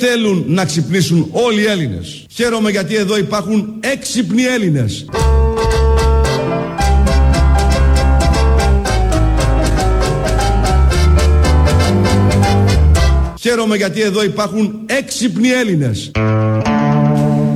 θέλουν να ξυπνήσουν όλοι οι Έλληνες. Χαίρομαι γιατί εδώ υπάρχουν έξυπνοι Έλληνες. Χαίρομαι γιατί εδώ υπάρχουν έξυπνοι Έλληνες.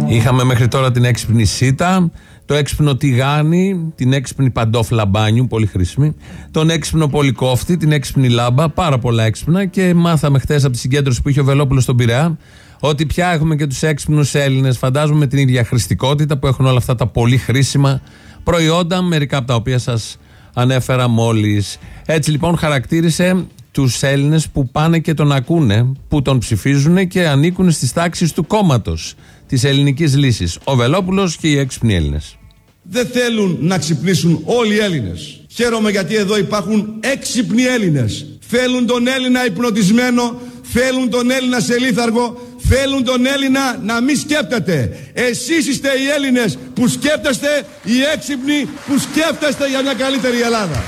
Είχαμε μέχρι τώρα την έξυπνη σίτα, το έξυπνο τηγάνι, την έξυπνη παντόφλα μπάνιου, πολύ χρήσιμη, τον έξυπνο πολυκόφτη, την έξυπνη λάμπα, πάρα πολλά έξυπνα και μάθαμε χθες από τη συγκέντρωση που είχε ο Βελόπουλος στον Πειραιά ότι πια έχουμε και τους έξυπνους Έλληνες. Φαντάζομαι με την ίδια χρηστικότητα που έχουν όλα αυτά τα πολύ χρήσιμα προϊόντα, μερικά από τα οποία σας ανέφερα μόλις. Έτσι λοιπόν χαρακτήρισε τους Έλληνες που πάνε και τον ακούνε, που τον ψηφίζουν και ανήκουν στις τάξεις του κόμματος της ελληνικής λύσης. Ο Βελόπουλος και οι έξυπνοι Έλληνες. Δεν θέλουν να ξυπνήσουν όλοι οι Έλληνες. Χαίρομαι γιατί εδώ υπάρχουν έξυπνοι Έλληνες. Θέλουν τον Έλληνα υπνοτισμένο, θέλουν τον Έλληνα σε λίθαργο, θέλουν τον Έλληνα να μην σκέπτεται. Εσείς είστε οι Έλληνες που σκέπτεστε, οι έξυπνοι που σκέπτεστε για μια καλύτερη Ελλάδα.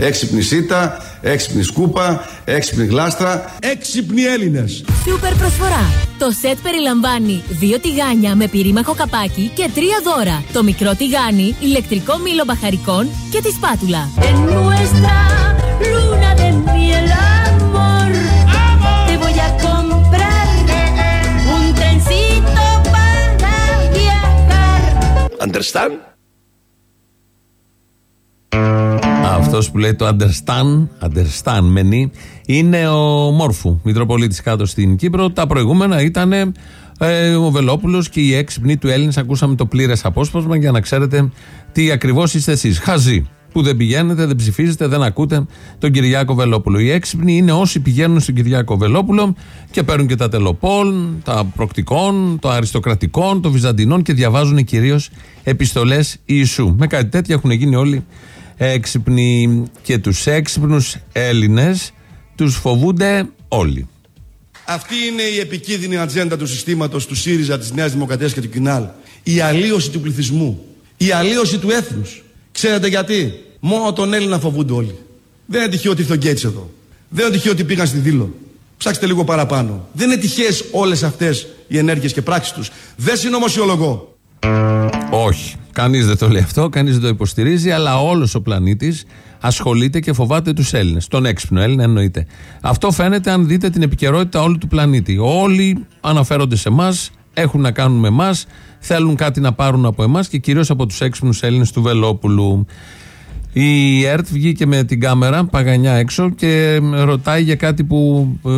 Έξυπνη σίτα, έξυπνη σκούπα, έξυπνη γλάστρα. Έξυπνοι Έλληνες. Σούπερ προσφορά. Το σετ περιλαμβάνει δύο τηγάνια με πυρήμαχο καπάκι και τρία δώρα. Το μικρό τηγάνι, ηλεκτρικό μήλο μπαχαρικών και τη σπάτουλα. En nuestra luna de miel, amor, te voy a comprar un trencito para viajar. Understand? Αυτός που λέει το understand, understand μενή, είναι ο Μόρφου, Μητροπολίτης κάτω στην Κύπρο. Τα προηγούμενα ήταν ε, ο Βελόπουλος και οι έξυπνοι του Έλληνες. Ακούσαμε το πλήρες απόσπασμα για να ξέρετε τι ακριβώς είστε εσείς. Χαζοί. Που δεν πηγαίνετε, δεν ψηφίζετε, δεν ακούτε τον Κυριάκο Βελόπουλο. Οι έξυπνοι είναι όσοι πηγαίνουν στον Κυριάκο Βελόπουλο και παίρνουν και τα τελοπόλ, τα προκτικών, τα αριστοκρατικών, των βυζαντινών και διαβάζουν κυρίως επιστολές Ιησού. Με κάτι τέτοιο έχουν γίνει όλοι έξυπνοι και τους έξυπνους Έλληνες τους φοβούνται όλοι. Αυτή είναι η επικίνδυνη ατζέντα του συστήματος του ΣΥΡΙΖΑ, της Νέας Δημοκρατίας και του ΚΙΝΑΛ. Η αλλίωση του πληθυσμού. Η αλλίωση του έθνους. Ξέρετε γιατί; Μόνο τον Έλληνα φοβούνται όλοι. Δεν είναι τυχαίο ότι ήρθε ο Γκέιτς εδώ. Δεν είναι τυχαίο ότι πήγαν στη Δήλο. Ψάξτε λίγο παραπάνω. Δεν είναι τυχαίες όλες αυτές οι ενέργειες και πράξεις τους. Δεν συνωμοσιολογώ. Όχι. Κανείς δεν το λέει αυτό, κανείς δεν το υποστηρίζει, αλλά όλος ο πλανήτης ασχολείται και φοβάται τους Έλληνες. Τον έξυπνο Έλληνα εννοείται. Αυτό φαίνεται αν δείτε την επικαιρότητα όλου του πλανήτη. Όλοι αναφέρονται σε εμάς, έχουν να κάνουν με εμάς, θέλουν κάτι να πάρουν από εμάς και κυρίως από τους έξυπνους Έλληνες του Βελόπουλου. Η ΕΡΤ βγήκε με την κάμερα παγανιά έξω και ρωτάει για κάτι που ε,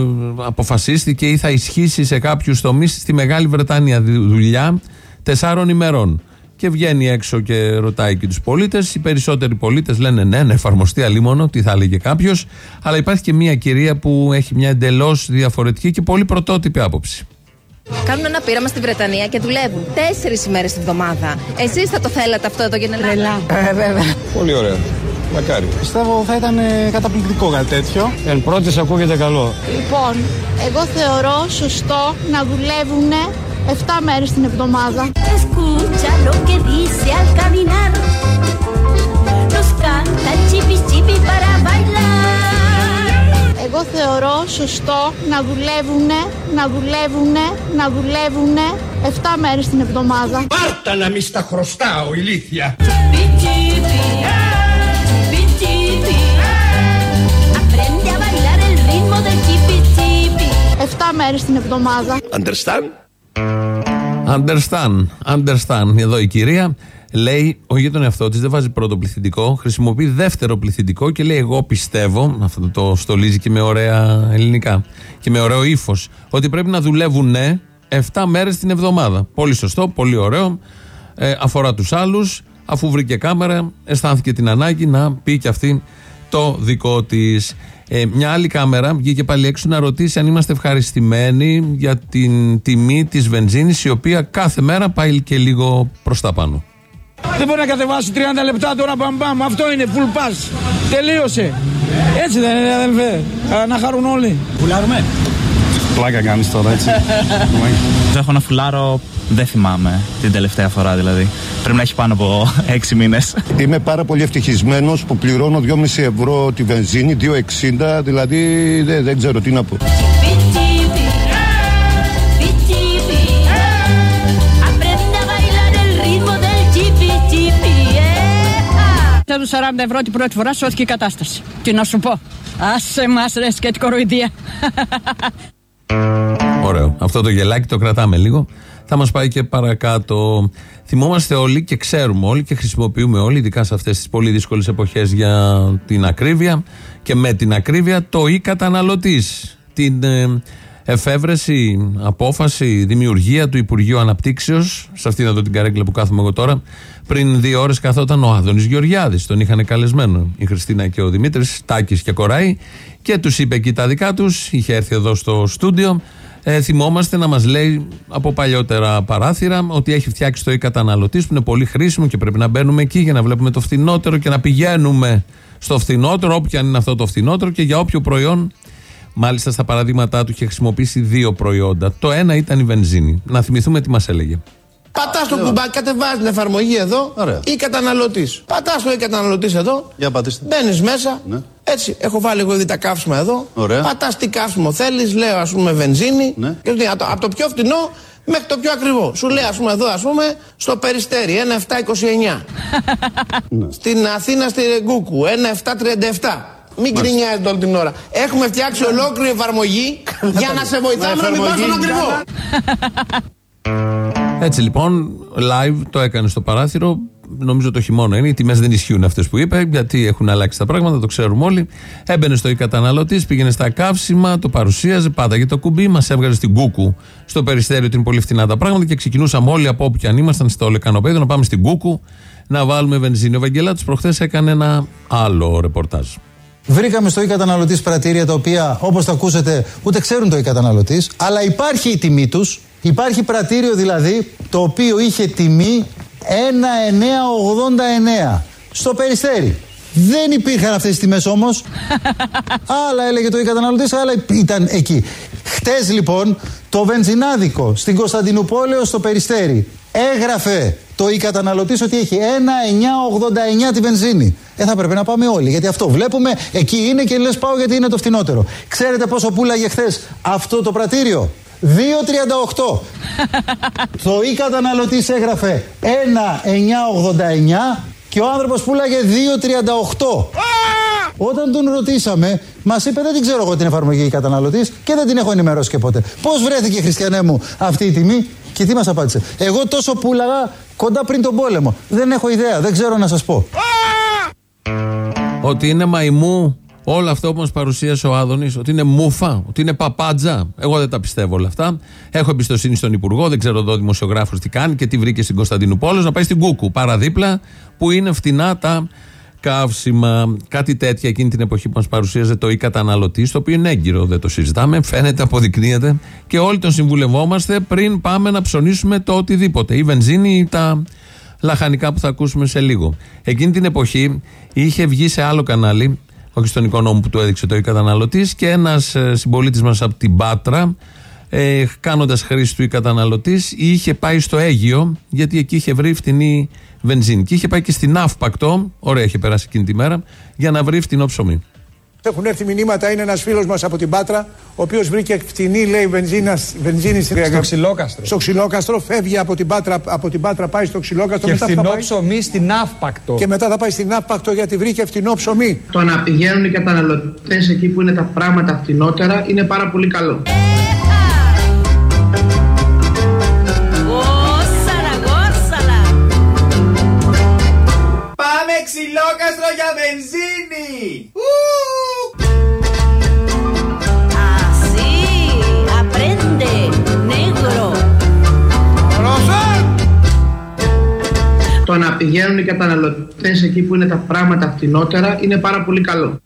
αποφασίστηκε ή θα ισχύσει σε κάποιους τομείς στη Μεγάλη Βρετανία. Δουλειά τεσσάρων ημερών. Και βγαίνει έξω και ρωτάει και τους πολίτες. Οι περισσότεροι πολίτες λένε ναι, να εφαρμοστεί αλίμονο, τι θα έλεγε κάποιος. Αλλά υπάρχει και μια κυρία που έχει μια εντελώς διαφορετική και πολύ πρωτότυπη άποψη. Κάνουν ένα πείραμα στη Βρετανία και δουλεύουν τέσσερις ημέρες τη βδομάδα. Εσείς θα το θέλατε αυτό εδώ για την Ελλάδα. Ε, βέβαια. Πολύ ωραία. Μακάρι. Πιστεύω θα ήταν ε, καταπληκτικό κάτι τέτοιο. Εν πρώτης ακούγεται καλό. Λοιπόν, εγώ θεωρώ σωστό να δουλεύουν 7 μέρες την εβδομάδα. Escucha lo que dice al caminar. Nos canta el chipi chipi para bailar. Εγώ θεωρώ σωστό να δουλεύουν, να δουλεύουν, να δουλεύουν 7 μέρες την εβδομάδα. Πάρτα να μη στα χρωστάω, ηλίθεια. Chipi chipi, chipi chipi. Aprende a bailar el ritmo del chipi chipi. 7 μέρες την εβδομάδα. Understand? Understand, understand. Εδώ η κυρία λέει, όχι για τον εαυτός της, δεν βάζει πρώτο πληθυντικό, χρησιμοποιεί δεύτερο πληθυντικό και λέει: Εγώ πιστεύω, αυτό το στολίζει και με ωραία ελληνικά και με ωραίο ύφος, ότι πρέπει να δουλεύουν ναι, 7 μέρες την εβδομάδα. Πολύ σωστό, πολύ ωραίο. Ε, αφορά τους άλλους. Αφού βρήκε κάμερα, αισθάνθηκε την ανάγκη να πει και αυτή το δικό της. Ε, μια άλλη κάμερα βγήκε πάλι έξω να ρωτήσει αν είμαστε ευχαριστημένοι για την τιμή της βενζίνης η οποία κάθε μέρα πάει και λίγο προς τα πάνω. Δεν μπορεί να κατεβάσει 30 λεπτά τώρα μπαμ μπαμ. Αυτό είναι full pass. Τελείωσε. Έτσι δεν είναι αδελφέ. Α, Να χαρούν όλοι. Πουλάρουμε. Πλάκα κάνει τώρα, έτσι. Έχω ένα φουλάρο, δεν θυμάμαι την τελευταία φορά δηλαδή. Πρέπει να έχει πάνω από έξι μήνε. Είμαι πάρα πολύ ευτυχισμένο που πληρώνω 2,5 ευρώ τη βενζίνη, 2,60, δηλαδή δεν, δεν ξέρω τι να πω. Aprende a bailar el ritmo del chipi chipi. Έδωσε 40 ευρώ την πρώτη φορά, σώθηκε η κατάσταση. Τι να σου πω. Άσε μας ρε σκέτη κοροϊδία. Ωραίο. Αυτό το γελάκι το κρατάμε λίγο. Θα μας πάει και παρακάτω. Θυμόμαστε όλοι και ξέρουμε όλοι και χρησιμοποιούμε όλοι, ειδικά σε αυτές τις πολύ δύσκολες εποχές για την ακρίβεια και με την ακρίβεια, το ή καταναλωτή. Την ε, εφεύρεση, απόφαση, δημιουργία του Υπουργείου Αναπτύξεως, σε αυτήν εδώ την καρέκλα που κάθομαι εγώ τώρα, πριν δύο ώρες καθόταν ο Άδωνης Γεωργιάδης. Τον είχαν καλεσμένο η Χριστίνα και ο Δημήτρης, Τάκης και Κοράη, και τους είπε εκεί τα δικά τους. Είχε έρθει εδώ στο στούντιο. Ε, θυμόμαστε να μας λέει από παλιότερα παράθυρα ότι έχει φτιάξει το e-καταναλωτή που είναι πολύ χρήσιμο και πρέπει να μπαίνουμε εκεί για να βλέπουμε το φθηνότερο και να πηγαίνουμε στο φθηνότερο, όποιο αν είναι αυτό το φθηνότερο και για όποιο προϊόν. Μάλιστα στα παραδείγματά του είχε χρησιμοποιήσει δύο προϊόντα. Το ένα ήταν η βενζίνη. Να θυμηθούμε τι μας έλεγε. Πατάς το κουμπάκι, κατεβάζει την εφαρμογή εδώ ή καταναλωτής. Πατάς το ή καταναλωτής εδώ. Για πατήστε. Μπαίνεις μέσα. Ναι. Έτσι, έχω βάλει εγώ ήδη τα καύσιμα εδώ. Ωραία. Πατάς τι καύσιμο θέλεις, λέω ας πούμε βενζίνη. Ναι. Και σου λέει, από το, από το πιο φτηνό μέχρι το πιο ακριβό. Σου λέει ας πούμε εδώ, ας πούμε, στο περιστέρι 1,729. Στην Αθήνα στη Ρεγκούκου 1,737. Μην κρινιάζετε όλη την ώρα. Έχουμε φτιάξει ολόκληρη εφαρμογή για να σε βοηθάμε να μην πα στον ακριβό. Έτσι λοιπόν, live το έκανε στο παράθυρο. Νομίζω το χειμώνα είναι. Οι τιμές δεν ισχύουν αυτές που είπε, γιατί έχουν αλλάξει τα πράγματα, το ξέρουμε όλοι. Έμπαινε στο καταναλωτής, πήγαινε στα καύσιμα, το παρουσίαζε, πάταγε το κουμπί, μας έβγαζε στην κούκου στο περιστέριο ότι είναι πολύ φτηνά τα πράγματα και ξεκινούσαμε όλοι από όπου και αν ήμασταν στο λεκανοπέδιο να πάμε στην κούκου να βάλουμε βενζίνη. Ο Βαγγελάτο προχθές έκανε ένα άλλο ρεπορτάζ. Βρήκαμε στο e-καταναλωτή πρατήρια τα οποία, όπως θα ακούσετε, ούτε ξέρουν το e-καταναλωτή, αλλά υπάρχει η τιμή τους. Υπάρχει πρατήριο δηλαδή το οποίο είχε τιμή 1,989 στο περιστέρι. Δεν υπήρχαν αυτές τις τιμές όμως. άλλα έλεγε το e-καταναλωτής, άλλα ήταν εκεί. Χτες λοιπόν το βενζινάδικο στην Κωνσταντινούπολεο στο περιστέρι έγραφε το e-καταναλωτής ότι έχει 1,989 τη βενζίνη. Ε, θα πρέπει να πάμε όλοι. Γιατί αυτό βλέπουμε, εκεί είναι και λες πάω γιατί είναι το φθηνότερο. Ξέρετε πόσο πουλάγε χθες αυτό το πρατήριο; 2,38. το e-καταναλωτής έγραφε 1,989 και ο άνθρωπος πουλάγε 2,38. Όταν τον ρωτήσαμε, μας είπε: Δεν την ξέρω εγώ την εφαρμογή καταναλωτή και δεν την έχω ενημερώσει και ποτέ. Πώς βρέθηκε, Χριστιανέ μου, αυτή η τιμή, και τι μας απάντησε; Εγώ τόσο πουλαγα κοντά πριν τον πόλεμο. Δεν έχω ιδέα, δεν ξέρω να σας πω. Ότι είναι μαϊμού όλο αυτό που μας παρουσίασε ο Άδωνης, ότι είναι μούφα, ότι είναι παπάντζα. Εγώ δεν τα πιστεύω όλα αυτά. Έχω εμπιστοσύνη στον Υπουργό, δεν ξέρω εδώ ο δημοσιογράφος τι κάνει και τι βρήκε στην Κωνσταντινούπολη, να πάει στην Κούκου, παραδίπλα που είναι φτηνά τα καύσιμα. Κάτι τέτοια εκείνη την εποχή που μας παρουσίαζε το e-καταναλωτή, το οποίο είναι έγκυρο, δεν το συζητάμε, φαίνεται, αποδεικνύεται και όλοι τον συμβουλευόμαστε πριν πάμε να ψωνίσουμε το οτιδήποτε. Η βενζίνη ή τα λαχανικά που θα ακούσουμε σε λίγο. Εκείνη την εποχή είχε βγει σε άλλο κανάλι, όχι στον οικονόμο που του έδειξε το e-καταναλωτή, και ένας συμπολίτης μας από την Πάτρα, ε, κάνοντας χρήση του e-καταναλωτή, είχε πάει στο Αίγιο, γιατί εκεί είχε βρει φτηνή βενζίνη. Και είχε πάει και στην Αύπακτο, ωραία είχε περάσει εκείνη τη μέρα, για να βρει φτηνό ψωμί. Έχουν έρθει μηνύματα, είναι ένας φίλος μας από την Πάτρα, ο οποίος βρήκε φτηνή, λέει, βενζίνα, βενζίνη στην Στο ξυλόκαστρο. Στο ξυλόκαστρο, φεύγει από την Πάτρα, από την Πάτρα πάει στο ξυλόκαστρο. Και μετά θα φθηνό πάει- ψωμί στην Αύπακτο. Και μετά θα πάει στην Αύπακτο γιατί βρήκε φτηνό ψωμί. Το να πηγαίνουν οι καταναλωτές εκεί που είναι τα πράγματα φτηνότερα είναι πάρα πολύ καλό. Gózala, gózala. Πάμε ξυλόκαστρο για βενζίνη! Así, πηγαίνουν οι καταναλωτές εκεί που είναι τα πράγματα φτηνότερα είναι πάρα πολύ καλό.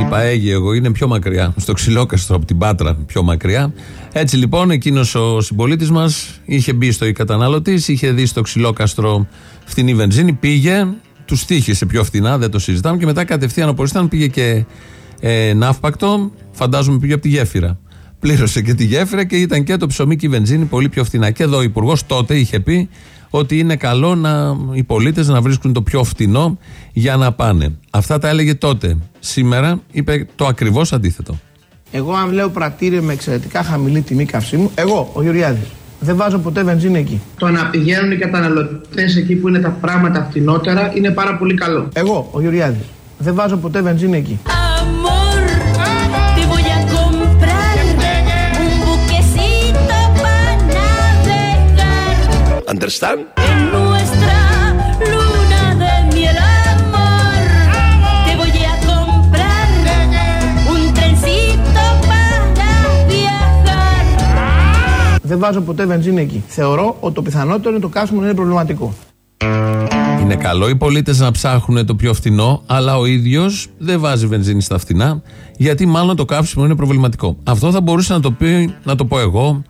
Είπα Αίγυο εγώ, είναι πιο μακριά. Στο ξυλόκαστρο από την Πάτρα, πιο μακριά. Έτσι λοιπόν, εκείνος ο συμπολίτης μας είχε μπει στο καταναλωτής, είχε δει στο ξυλόκαστρο φτηνή βενζίνη, πήγε, τους τύχησε πιο φτηνά, δεν το συζητάμε και μετά κατευθείαν όπω ήταν πήγε και ε, ναύπακτο, φαντάζομαι πήγε από τη γέφυρα. πλήρωσε και τη γέφυρα και ήταν και το ψωμί και η βενζίνη πολύ πιο φθηνά. Και εδώ ο Υπουργός τότε είχε πει ότι είναι καλό να, οι πολίτες να βρίσκουν το πιο φτηνό για να πάνε. Αυτά τα έλεγε τότε. Σήμερα είπε το ακριβώς αντίθετο. Εγώ, αν λέω πρατήριο με εξαιρετικά χαμηλή τιμή καυσίμου, εγώ, ο Γεωργιάδης, δεν βάζω ποτέ βενζίνη εκεί. Το να πηγαίνουν οι καταναλωτές εκεί που είναι τα πράγματα φτηνότερα είναι πάρα πολύ καλό. Εγώ, ο Γεωργιάδης, δεν βάζω ποτέ βενζίνη εκεί. Amor, Understand? en nuestra luna de miel, amor. Te voy a comprar un trencito para viajar. Δεν βάζω ποτέ βενζίνη εκεί. Θεωρώ ότι το πιθανότερο είναι το καύσιμο να είναι προβληματικό. Είναι καλό οι πολίτες να ψάχνουν το πιο φθηνό, αλλά ο ίδιος δεν βάζει βενζίνη στα φτηνά, γιατί μάλλον το καύσιμο είναι προβληματικό. Αυτό θα μπορούσε να το, πει, να το πω εγώ,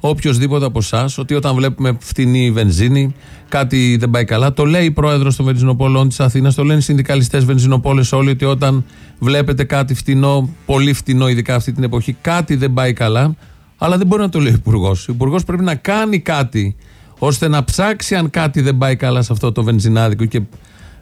οποιοδήποτε από εσάς, ότι όταν βλέπουμε φτηνή βενζίνη, κάτι δεν πάει καλά. Το λέει η πρόεδρος των βενζινοπόλων της Αθήνας, το λένε οι συνδικαλιστές βενζινοπόλες όλοι, ότι όταν βλέπετε κάτι φτηνό, πολύ φτηνό, ειδικά αυτή την εποχή, κάτι δεν πάει καλά. Αλλά δεν μπορεί να το λέει ο Υπουργός. Ο Υπουργός πρέπει να κάνει κάτι ώστε να ψάξει αν κάτι δεν πάει καλά σε αυτό το βενζινάδικο και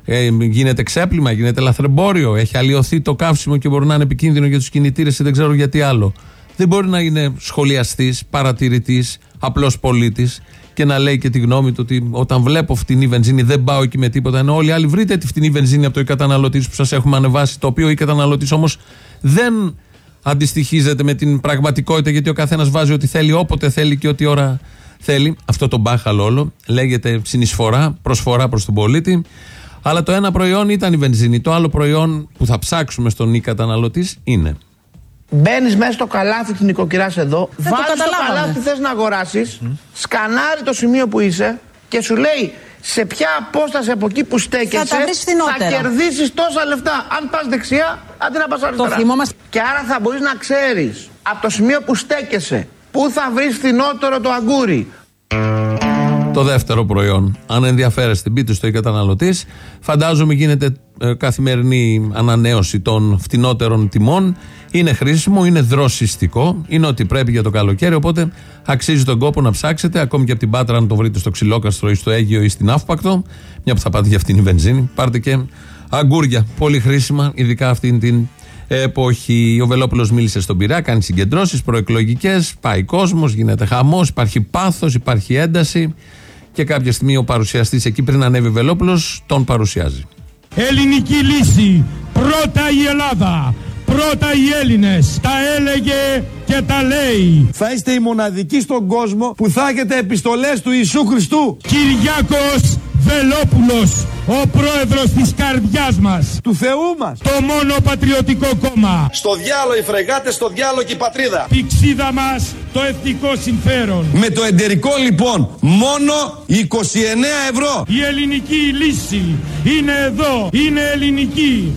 ε, γίνεται ξέπλυμα, γίνεται λαθρεμπόριο, έχει αλλοιωθεί το καύσιμο και μπορεί να είναι επικίνδυνο για τους κινητήρες ή δεν ξέρω γιατί άλλο. Δεν μπορεί να είναι σχολιαστής, παρατηρητής, απλός πολίτης και να λέει και τη γνώμη του ότι όταν βλέπω φτηνή βενζίνη δεν πάω εκεί με τίποτα. Ενώ όλοι οι άλλοι βρείτε τη φτηνή βενζίνη από το καταναλωτής που σας έχουμε ανεβάσει, το οποίο η καταναλωτής όμως δεν αντιστοιχίζεται με την πραγματικότητα γιατί ο καθένας βάζει ό,τι θέλει, όποτε θέλει και ό,τι ώρα θέλει. Αυτό το μπάχαλο όλο λέγεται συνεισφορά, προσφορά προς τον πολίτη. Αλλά το ένα προϊόν ήταν η βενζίνη. Το άλλο προϊόν που θα ψάξουμε στον ή καταναλωτής είναι. Μπαίνεις μέσα στο καλάθι της νοικοκυράς εδώ, Δεν το βάζεις το καταλάβαμε. καλάθι θες να αγοράσεις, σκανάρει το σημείο που είσαι και σου λέει σε ποια απόσταση από εκεί που στέκεσαι Θα τα βρεις φθηνότερα. κερδίσεις τόσα λεφτά. Αν πας δεξιά, αντί να πας αριστερά. θυμόμαστε. Και άρα θα μπορείς να ξέρεις από το σημείο που στέκεσαι πού θα βρεις φθηνότερο το αγκούρι. Το δεύτερο προϊόν. Αν ενδιαφέρεστε, μπείτε στο ή καταναλωτής. Φαντάζομαι γίνεται ε, καθημερινή ανανέωση των φτηνότερων τιμών. Είναι χρήσιμο, είναι δροσιστικό, είναι ότι πρέπει για το καλοκαίρι. Οπότε αξίζει τον κόπο να ψάξετε, ακόμη και από την Πάτρα, αν το βρείτε στο Ξυλόκαστρο ή στο Αίγιο ή στην Αύπακτο. Μια που θα πάτε για αυτήν η βενζίνη. Πάρτε και αγκούρια. Πολύ χρήσιμα, ειδικά αυτήν την εποχή. Ο Βελόπουλος μίλησε στον Πειραιά, κάνει συγκεντρώσεις προεκλογικές. Πάει κόσμος, γίνεται χαμός, υπάρχει πάθος, υπάρχει ένταση. Και κάποια στιγμή ο παρουσιαστής εκεί πριν ανέβει ο Βελόπουλος τον παρουσιάζει. Ελληνική λύση. Πρώτα η Ελλάδα. Πρώτα οι Έλληνες. Τα έλεγε και τα λέει. Θα είστε οι μοναδικοί στον κόσμο που θα έχετε επιστολές του Ιησού Χριστού. Κυριάκος Βελόπουλος, ο πρόεδρος της καρδιάς μας. Του Θεού μας. Το μόνο πατριωτικό κόμμα. Στο διάλο οι φρεγάτες, στο διάλο και η πατρίδα. Πηξίδα μας το εθνικό συμφέρον. Με το εντερικό λοιπόν μόνο 29 ευρώ. Η ελληνική λύση είναι εδώ, είναι ελληνική.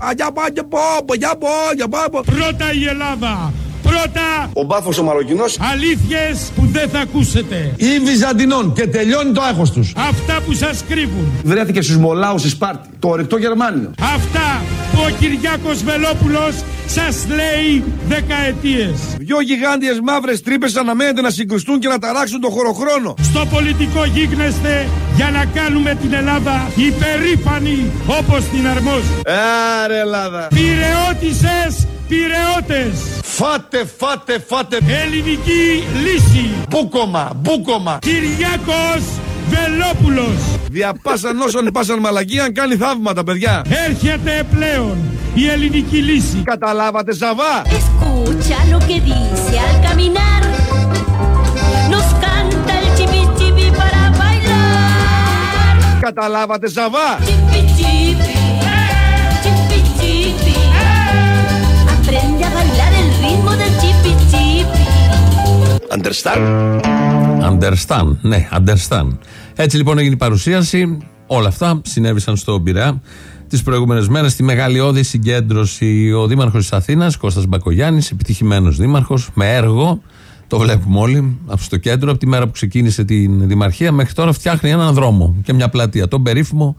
Πρώτα η Ελλάδα. Πρώτα Ο μπάφος ο Μαροκινός αλήθειες που δεν θα ακούσετε. ή Βυζαντινών και τελειώνει το άγχος τους. Αυτά που σας κρύβουν. Βρέθηκε στους Μολάους στη Σπάρτη, το ορεικτό Γερμάνιο. Αυτά που ο Κυριάκος Βελόπουλος σας λέει δεκαετίες. Δυο γιγάντιες μαύρες τρύπες αναμένεται να συγκρουστούν και να ταράξουν το χωροχρόνο. Στο πολιτικό γίγνεσθε για να κάνουμε την Ελλάδα υπερήφανη όπως την αρμόζει. Άρε Ελλάδα. Πυρεώτησες, πυρεώτες. Φάτε, φάτε, φάτε. Ελληνική λύση. Μπούκομα, μπούκομα. Κυριάκος Βελόπουλος. Διαπάσαν όσων πάσαν μαλακία, κάνει θαύματα, παιδιά. Έρχεται πλέον η ελληνική λύση. Καταλάβατε, Σαββά. Escucha lo que dice al caminar. Nos canta el chipi chipi para bailar. Καταλάβατε, Σαββά. Chipi chipi, chipi Understand? Understand. Ναι, understand. Έτσι λοιπόν έγινε η παρουσίαση. Όλα αυτά συνέβησαν στο Πειραιά τις προηγούμενες μέρες. Στη μεγαλειώδη συγκέντρωση ο Δήμαρχος της Αθήνας, Κώστας Μπακογιάννης, επιτυχημένος δήμαρχος, με έργο. Το βλέπουμε όλοι από στο κέντρο. Από τη μέρα που ξεκίνησε την Δημαρχία μέχρι τώρα φτιάχνει έναν δρόμο και μια πλατεία. Τον περίφημο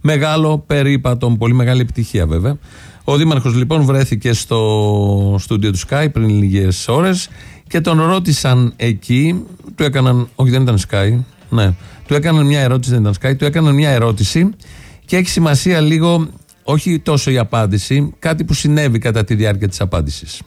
μεγάλο περίπατο. Πολύ μεγάλη επιτυχία βέβαια. Ο Δήμαρχος λοιπόν βρέθηκε στο στούντιο του Sky πριν λίγες ώρες Και τον ρώτησαν εκεί, του έκαναν, όχι δεν ήταν Sky, ναι, του έκαναν μια ερώτηση, δεν ήταν Sky, του έκαναν μια ερώτηση και έχει σημασία λίγο, όχι τόσο η απάντηση, κάτι που συνέβη κατά τη διάρκεια της απάντησης.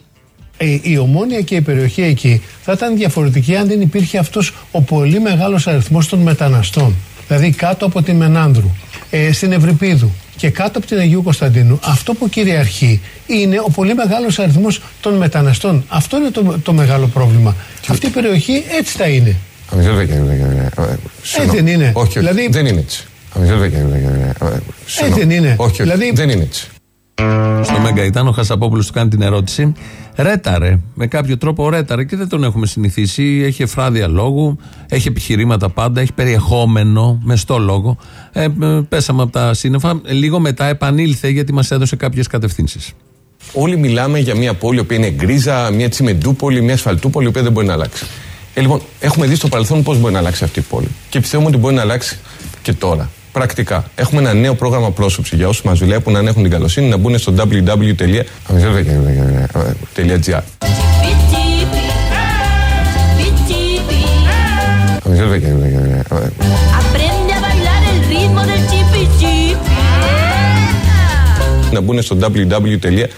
Ε, η ομόνια και η περιοχή εκεί θα ήταν διαφορετική αν δεν υπήρχε αυτός ο πολύ μεγάλος αριθμός των μεταναστών. Δηλαδή κάτω από τη Μενάνδρου, ε, στην Ευρυπίδου και κάτω από την Αγίου Κωνσταντίνου. Αυτό που κυριαρχεί είναι ο πολύ μεγάλος αριθμός των μεταναστών. Αυτό είναι το, το μεγάλο πρόβλημα. Αυτή η περιοχή έτσι θα είναι. Έτσι δεν είναι. Όχι, όχι, Δηλαδή- δεν είναι έτσι. Έτσι δεν είναι. Όχι, όχι, Δηλαδή- δεν είναι έτσι. Στο Μέγκα ήταν ο Χασαπόπουλος του κάνει την ερώτηση. Ρέταρε. Με κάποιο τρόπο ρέταρε και δεν τον έχουμε συνηθίσει. Έχει εφράδια λόγου, έχει επιχειρήματα πάντα, έχει περιεχόμενο, μεστό λόγο. Ε, ε, πέσαμε από τα σύννεφα. Ε, Λίγο μετά επανήλθε γιατί μας έδωσε κάποιες κατευθύνσεις. Όλοι μιλάμε για μια πόλη που είναι γκρίζα, μια τσιμεντούπολη, μια ασφαλτούπολη, η οποία δεν μπορεί να αλλάξει. Ε, λοιπόν, έχουμε δει στο παρελθόν πώς μπορεί να αλλάξει αυτή η πόλη. Και πιστεύουμε ότι μπορεί να αλλάξει και τώρα. Πρακτικά. Έχουμε ένα νέο πρόγραμμα πρόσωψη για όσους μας βλέπουν, αν έχουν την καλοσύνη, να μπουν στο www.gr. Aprende a bailar el ritmo del chipi chipi. Να μπουν στο www.gr.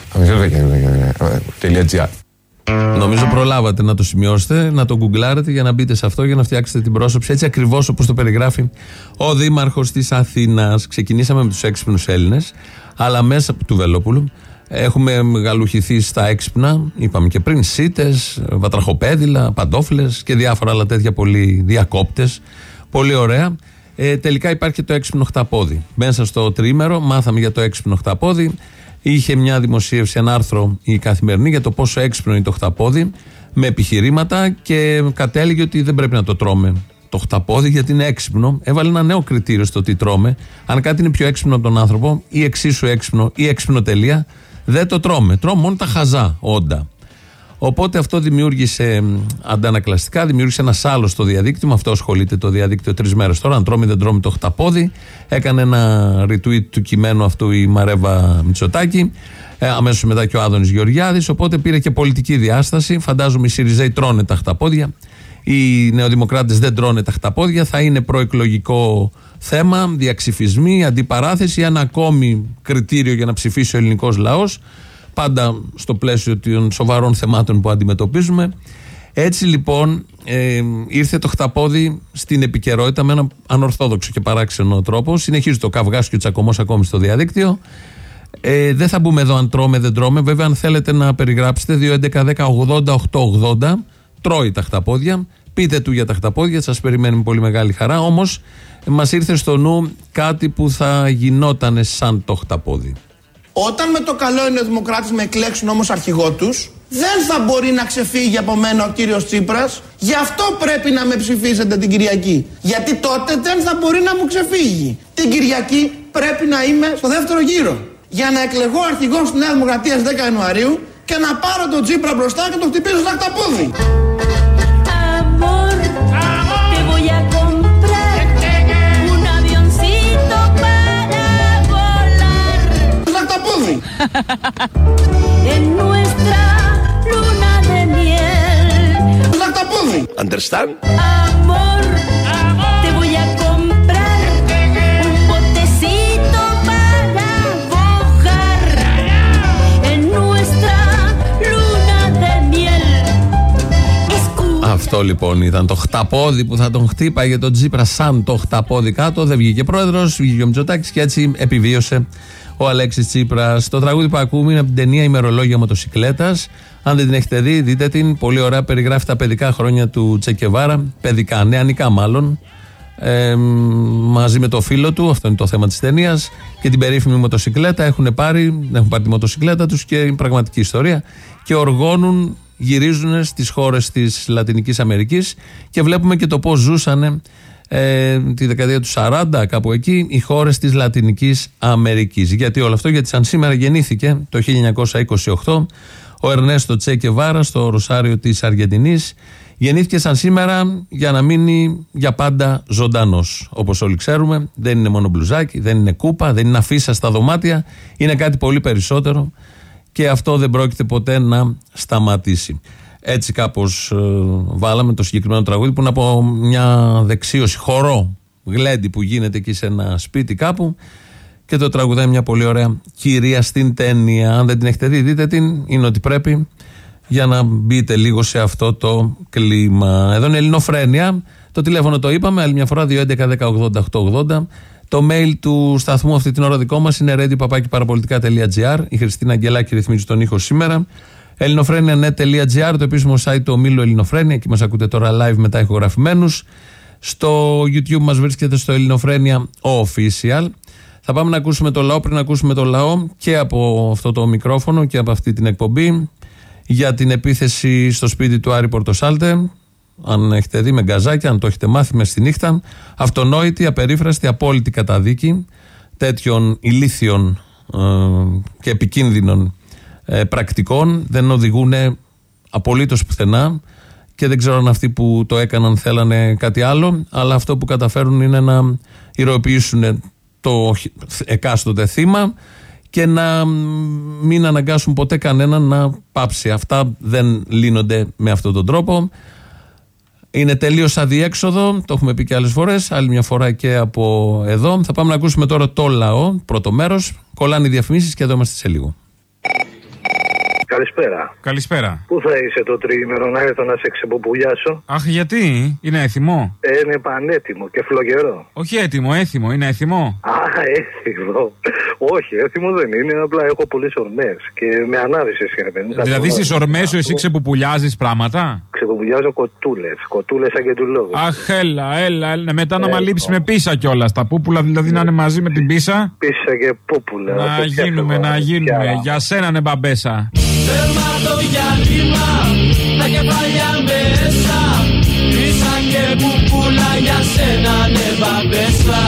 Νομίζω προλάβατε να το σημειώσετε, να το γκουγκλάρετε για να μπείτε σε αυτό, για να φτιάξετε την πρόσωψη έτσι ακριβώς όπως το περιγράφει ο Δήμαρχος της Αθήνας. Ξεκινήσαμε με τους έξυπνους Έλληνες, αλλά μέσα του Βελόπουλου έχουμε μεγαλουχηθεί στα έξυπνα, είπαμε και πριν, σίτες, βατραχοπέδιλα, παντόφλες και διάφορα άλλα τέτοια πολύ διακόπτες. Πολύ ωραία. Ε, τελικά υπάρχει και το έξυπνο χταπόδι. Μέσα στο τρίμερο μάθαμε για το έξυπνο χταπόδι. Είχε μια δημοσίευση, ένα άρθρο η καθημερινή για το πόσο έξυπνο είναι το χταπόδι με επιχειρήματα και κατέληγε ότι δεν πρέπει να το τρώμε το χταπόδι γιατί είναι έξυπνο. Έβαλε ένα νέο κριτήριο στο τι τρώμε. Αν κάτι είναι πιο έξυπνο από τον άνθρωπο ή εξίσου έξυπνο ή έξυπνο τελεία, δεν το τρώμε. Τρώμε μόνο τα χαζά όντα. Οπότε αυτό δημιούργησε μ, αντανακλαστικά, δημιούργησε ένας άλλος στο διαδίκτυο. Με αυτό ασχολείται το διαδίκτυο τρεις μέρες τώρα. Αν τρώμε, δεν τρώμε το χταπόδι. Έκανε ένα retweet του κειμένου αυτού η Μαρέβα Μητσοτάκη. Ε, Αμέσως μετά και ο Άδωνης Γεωργιάδης. Οπότε πήρε και πολιτική διάσταση. Φαντάζομαι οι Σιριζέοι τρώνε τα χταπόδια. Οι νεοδημοκράτες δεν τρώνε τα χταπόδια. Θα είναι προεκλογικό θέμα, διαξυφισμοί, αντιπαράθεση. Ένα ακόμη κριτήριο για να ψηφίσει ο ελληνικός λαός πάντα στο πλαίσιο των σοβαρών θεμάτων που αντιμετωπίζουμε. Έτσι λοιπόν ε, ήρθε το χταπόδι στην επικαιρότητα με έναν ανορθόδοξο και παράξενο τρόπο. Συνεχίζει το καυγάς και ο τσακωμός ακόμη στο διαδίκτυο. Ε, δεν θα μπούμε εδώ αν τρώμε, δεν τρώμε. Βέβαια, αν θέλετε να περιγράψετε, 2.11.10.80.880 τρώει τα χταπόδια. Πείτε του για τα χταπόδια, σας περιμένουμε πολύ μεγάλη χαρά. Όμως, μας ήρθε στο νου κάτι που θα γινόταν σαν το χταπόδι. Όταν με το καλό είναι δημοκράτε με εκλέξουν όμως αρχηγό τους, δεν θα μπορεί να ξεφύγει από μένα ο κύριος Τσίπρας. Γι' αυτό πρέπει να με ψηφίσετε την Κυριακή. Γιατί τότε δεν θα μπορεί να μου ξεφύγει. Την Κυριακή πρέπει να είμαι στο δεύτερο γύρο. Για να εκλεγώ αρχηγό τη Νέα Δημοκρατία 10 Ιανουαρίου και να πάρω τον Τσίπρα μπροστά και τον χτυπήσω στα χταπόδι. Χταπόδι. En nuestra luna de miel. Στα χταπόδι. Understand? Amor, te voy a comprar un botecito para mojar. En nuestra luna de miel. Αυτό λοιπόν ήταν το χταπόδι που θα τον χτύπαγε τον Τζίπρα σαν το χταπόδι κάτω. Δεν βγήκε πρόεδρος, βγήκε ο Μητσοτάκης και έτσι επιβίωσε ο Αλέξης Τσίπρας. Το τραγούδι που ακούμε είναι από την ταινία Ημερολόγια Μοτοσυκλέτας. Αν δεν την έχετε δει, δείτε την. Πολύ ωραία περιγράφει τα παιδικά χρόνια του Τσεκεβάρα. Παιδικά, νεανικά μάλλον. Ε, μαζί με το φίλο του, αυτό είναι το θέμα της ταινίας, και την περίφημη μοτοσυκλέτα. Έχουν πάρει, έχουν πάρει τη μοτοσυκλέτα τους και είναι πραγματική ιστορία. Και οργώνουν, γυρίζουν στις χώρες της Λατινικής Αμερικής και βλέπουμε και το πώς ζούσαν ε, τη δεκαετία του 40, κάπου εκεί, οι χώρες της Λατινικής Αμερικής. Γιατί όλο αυτό, γιατί σαν σήμερα γεννήθηκε το 1928 ο Ερνέστο Τσέκε Βάρας στο Ροσάριο της Αργεντινής. Γεννήθηκε σαν σήμερα για να μείνει για πάντα ζωντανός. Όπως όλοι ξέρουμε, δεν είναι μόνο μπλουζάκι, δεν είναι κούπα, δεν είναι αφίσα στα δωμάτια. Είναι κάτι πολύ περισσότερο και αυτό δεν πρόκειται ποτέ να σταματήσει. Έτσι κάπως βάλαμε το συγκεκριμένο τραγούδι που είναι από μια δεξίωση, χορό, γλέντι που γίνεται εκεί σε ένα σπίτι κάπου και το τραγουδάει μια πολύ ωραία κυρία στην ταινία. Αν δεν την έχετε δει, δείτε την. Είναι ότι πρέπει για να μπείτε λίγο σε αυτό το κλίμα. Εδώ είναι Ελληνοφρένια. Το τηλέφωνο το είπαμε, άλλη μια φορά 2.11.10.80.880. Το mail του σταθμού αυτή την ώρα δικό μας είναι radio.parapolitica.gr. Η Χριστίνα Αγγελάκη ρυθμίζει τον ήχο σήμερα. ελληνοφρένια.net.gr, το επίσημο site του ομίλου Ελληνοφρένια. Εκεί μας ακούτε τώρα live μετά ηχογραφημένους. Στο YouTube μας βρίσκεται στο Ελληνοφρένια Official. Θα πάμε να ακούσουμε το λαό πριν ακούσουμε το λαό και από αυτό το μικρόφωνο και από αυτή την εκπομπή για την επίθεση στο σπίτι του Άρη Πορτοσάλτε. Αν έχετε δει με γκαζάκια, αν το έχετε μάθει μες στη νύχτα. Αυτονόητη, απερίφραστη, απόλυτη καταδίκη τέτοιων ηλίθιων ε, και επικίνδυνων ε, πρακτικών δεν οδηγούν απολύτως πουθενά και δεν ξέρω αν αυτοί που το έκαναν θέλανε κάτι άλλο, αλλά αυτό που καταφέρουν είναι να ηρωοποιήσουν το εκάστοτε θύμα και να μην αναγκάσουν ποτέ κανέναν να πάψει. Αυτά δεν λύνονται με αυτόν τον τρόπο. Είναι τελείως αδιέξοδο, το έχουμε πει και άλλες φορές, άλλη μια φορά και από εδώ. Θα πάμε να ακούσουμε τώρα το λαό, πρώτο μέρος. Κολλάνε οι διαφημίσεις και εδώ είμαστε σε λίγο. Καλησπέρα. Καλησπέρα. Πού θα είσαι το τριήμερο να έρθω να σε ξεποπουλιάσω. Αχ, γιατί; Είναι έτοιμο. Ε, είναι πανέτοιμο και φλογερό. Όχι έτοιμο, έθιμο, είναι έθιμο; Α, έθιμο. Όχι, έθιμο δεν είναι. Απλά έχω πολλές ορμές και με ανάδυση σχεδόν. Δηλαδή στις ορμές σου εσύ ξεποπουλιάζει πράγματα; Ξεποπουλιάζω κοτούλες. Κοτούλες σαν και του λόγου. Αχ, έλα, έλα, έλα. Μετά να μαλείψει με πίσα κιόλας. Τα πούπουλα δηλαδή να είναι μαζί με την πίσα. Πίσα και πούπουλα. Να γίνουμε, να γίνουμε. Για σένα είναι μπαμπέσα. Τέρμα το διάλειμμα Τα κεφάλια μέσα Πίσα και πουπούλα Για σένα ναι μπαμπέσα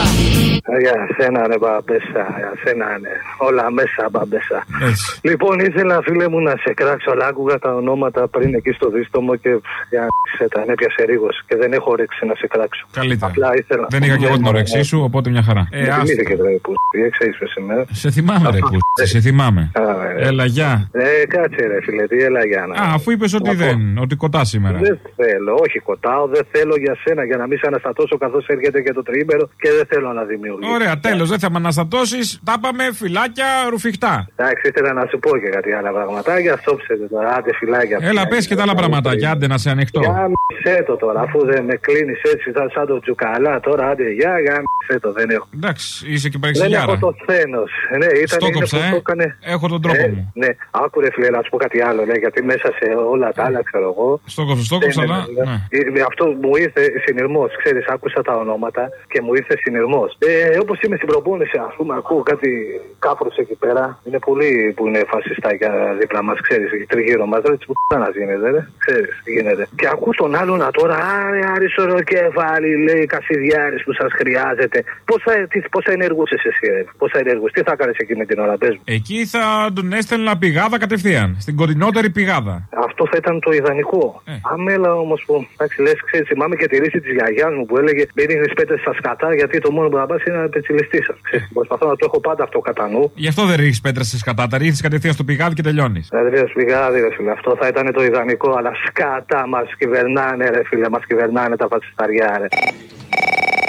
Για σένα ναι μπαμπέσα Για σένα ναι Όλα μέσα μπαμπέσα Έτσι. Λοιπόν ήθελα φίλε μου να σε κράξω Αλλά άκουγα τα ονόματα πριν εκεί στο δίστομο Και για σε τα έπιασε ρίγος Και δεν έχω όρεξη να σε κράξω Καλύτερα. Απλά ήθελα Δεν είχα και εγώ την όρεξή σου, οπότε μια χαρά. Ε, θυμήθηκε τώρα που εξαίσου σήμερα Σε θυμάμαι, ρε που. Σε θυμάμαι. Έλα, γεια. Ε, κάτσε ρε φίλε, τι έλα για να. Α, αφού είπες ότι δεν, ότι κοτά σήμερα. Δεν θέλω, όχι κοτάω, δεν θέλω για σένα για να μην σε αναστατώσω καθώς έρχεται και το τριήμερο και δεν θέλω να δημιουργήσω. Ωραία, τέλος, δεν θα με αναστατώσει. Τα πάμε φυλάκια ρουφιχτά. Εντάξει, ήθελα να σου πω και κάτι άλλα πραγματάκια. Στόψετε τώρα, άντε φυλάκια. Έλα, πες και τα άλλα πραγματάκια, άντε να σε ανοιχτώ. Για μισέ το τώρα, αφού δεν με κλείνεις έτσι σαν, σαν το τζουκαλά τώρα, άντε για, για μισέ το, δεν έχω. Εντάξει, είσαι και Δεν παρεξηγιάρα. έχω το θένο. Ναι, ήταν είναι Στόκοψα, που ε. το έκανε. Έχω τον τρόπο Ε, μου. Ναι, άκουρε φίλε, να σου πω κάτι άλλο, ναι, γιατί μέσα σε όλα τα άλλα, ξέρω εγώ. Στο κόψω, στο κόψω, Ναι, αλλά. ναι, ναι. ναι. Ε, Αυτό μου ήρθε συνειρμός. Ξέρεις, άκουσα τα ονόματα και μου ήρθε συνειρμός. Ε, Όπως είμαι στην προπόνηση, ας πούμε, ακούω κάτι κάφρου εκεί πέρα. Είναι πολλοί που είναι φασιστάκια δίπλα μας, ξέρεις, τριγύρω μας. Δεν που να γίνεται, ρε. Ξέρεις τι γίνεται. Και ακού τον άλλον να τώρα, άρε, άρισορο κεφάλι, λέει Κασιδιάρης που σας χρειάζεται. Πώ θα, τι- πώς θα ενεργούσε εσύ, ρε. Πώ θα ενεργούσε, τι θα κάνεις εκεί με την ώρα, πες μου. Εκεί θα τον έστελνα πηγάδα κατευθείαν. Στην κοντινότερη πηγάδα. Αυτό θα ήταν το ιδανικό. Ε. Αμέλα όμως που, εντάξει, λες, ξέρεις, θυμάμαι και τη ρίση της γιαγιάς μου που έλεγε Μην ρίχνεις πέτρε στα σκατά γιατί το μόνο που θα πας είναι να πετσιλιστεί σα. Προσπαθώ να το έχω πάντα αυτό κατά νου. Γι' αυτό δεν ρίχνεις πέτρα σε σκατά. Τα ρίχνεις κατευθείαν στο πηγάδι και τελειώνεις. Δηλαδή, ρε πηγάδι, ρε φίλε, αυτό θα ήταν το ιδανικό, αλλά σκάτα μας κυβερνάνε, ρε φίλε, μας κυβερνάνε τα φασισταριά, ρε.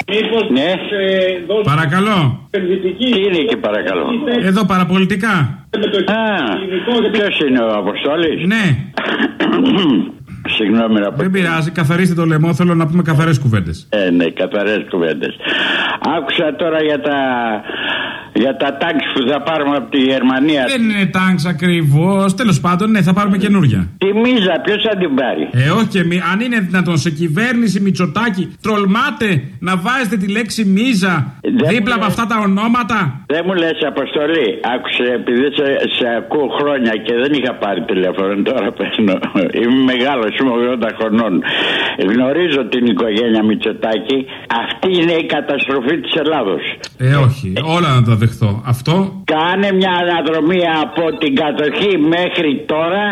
Μήπως ναι. Παρακαλώ. Τι είναι εκεί παρακαλώ; Εδώ παραπολιτικά. Α, ποιος είναι ο Αποστόλης; Ναι. Συγγνώμη να πω. Δεν πειράζει, καθαρίστε το λαιμό. Θέλω να πούμε καθαρές κουβέντες. Ε, ναι, καθαρές κουβέντες. Άκουσα τώρα για τα, για τα τάγκ που θα πάρουμε από τη Γερμανία. Δεν είναι τάγκ ακριβώς. Τέλος πάντων, ναι, θα πάρουμε καινούρια. Τη Μίζα, ποιος θα την πάρει; Ε, όχι και μη, αν είναι δυνατόν σε κυβέρνηση Μητσοτάκη, τρολμάτε να βάζετε τη λέξη μίζα δίπλα από αυτά τα ονόματα. Δεν μου λες Αποστολή, άκουσε επειδή σε, σε ακούω χρόνια και δεν είχα πάρει τηλέφωνο τώρα παίρνω. Είμαι μεγάλος, είμαι 80 χρονών. Γνωρίζω την οικογένεια Μητσοτάκη. Αυτή είναι η καταστροφή της Ελλάδος. Ε, όχι, όλα να τα δεχτώ. Αυτό Κάνε μια αναδρομή από την κατοχή μέχρι τώρα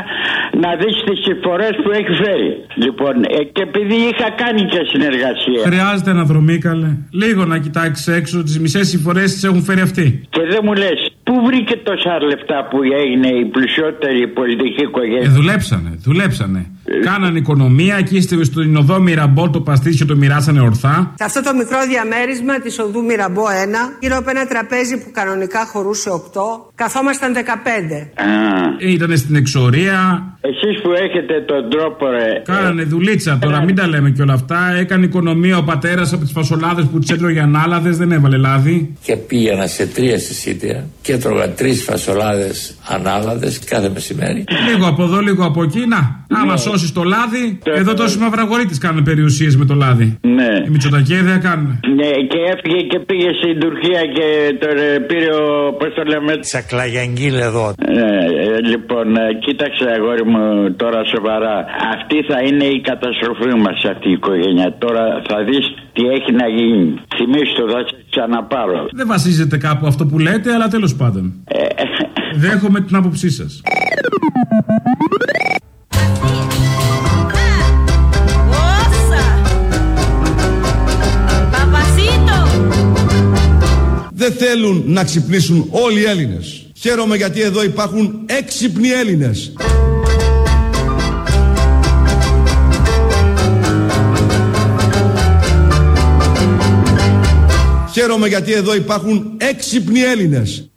να δεις τις συμφορές που έχει φέρει. Λοιπόν, ε, και επειδή είχα κάνει και συνεργασία. χρειάζεται αναδρομή, καλέ. Λίγο να κοιτάξεις έξω, τις μισές συμφορές τις έχουν φέρει αυτοί. Και δεν μου λες, πού βρήκε τόσα λεφτά που έγινε η πλουσιότερη πολιτική Ε, οικογένεια. δουλέψανε, δουλέψανε. Κάναν οικονομία εκεί στη- στην οδό Μυραμπό το παστίτσιο το μοιράσανε ορθά. Σε αυτό το μικρό διαμέρισμα της οδού Μυραμπό 1, γύρω από ένα τραπέζι που κανονικά χωρούσε 8, καθόμασταν 15. Ήταν στην εξορία. Εσείς που έχετε τον τρόπο ρε. Κάνανε δουλίτσα τώρα, μην τα λέμε και όλα αυτά. Έκανε οικονομία ο πατέρας από τις φασολάδες που τι έτρωγε ανάλαδες, δεν έβαλε λάδι. Και πήγαινα σε τρία συσίτια και έτρωγα τρεις φασολάδες ανάλαδες κάθε μεσημέρι. Λίγο από εδώ, λίγο από εκεί. Να, άμα σώσει το λάδι, εδώ τόσοι μαυραγωρίτε κάνουν περιουσίες με το λάδι. Ναι. Οι Μητσοτακέοι δεν κάνουν. Ναι, και έφυγε και πήγε στην Τουρκία και τον ε, πήρε ο. Πώς το λέμε; Τσακλαγιαγγίλ εδώ. Ναι, ε, λοιπόν, ε, κοίταξε αγόρι μου τώρα σοβαρά. Αυτή θα είναι η καταστροφή μας αυτή η οικογένεια. Τώρα θα δεις τι έχει να γίνει. Θυμήσου το, θα σε ξαναπάρω. Δεν βασίζεται κάπου αυτό που λέτε, αλλά τέλος πάντων. Δέχομαι την άποψή σας. Δεν θέλουν να ξυπνήσουν όλοι οι Έλληνες. Χαίρομαι γιατί εδώ υπάρχουν έξυπνοι Έλληνες. Χαίρομαι γιατί εδώ υπάρχουν έξυπνοι Έλληνες.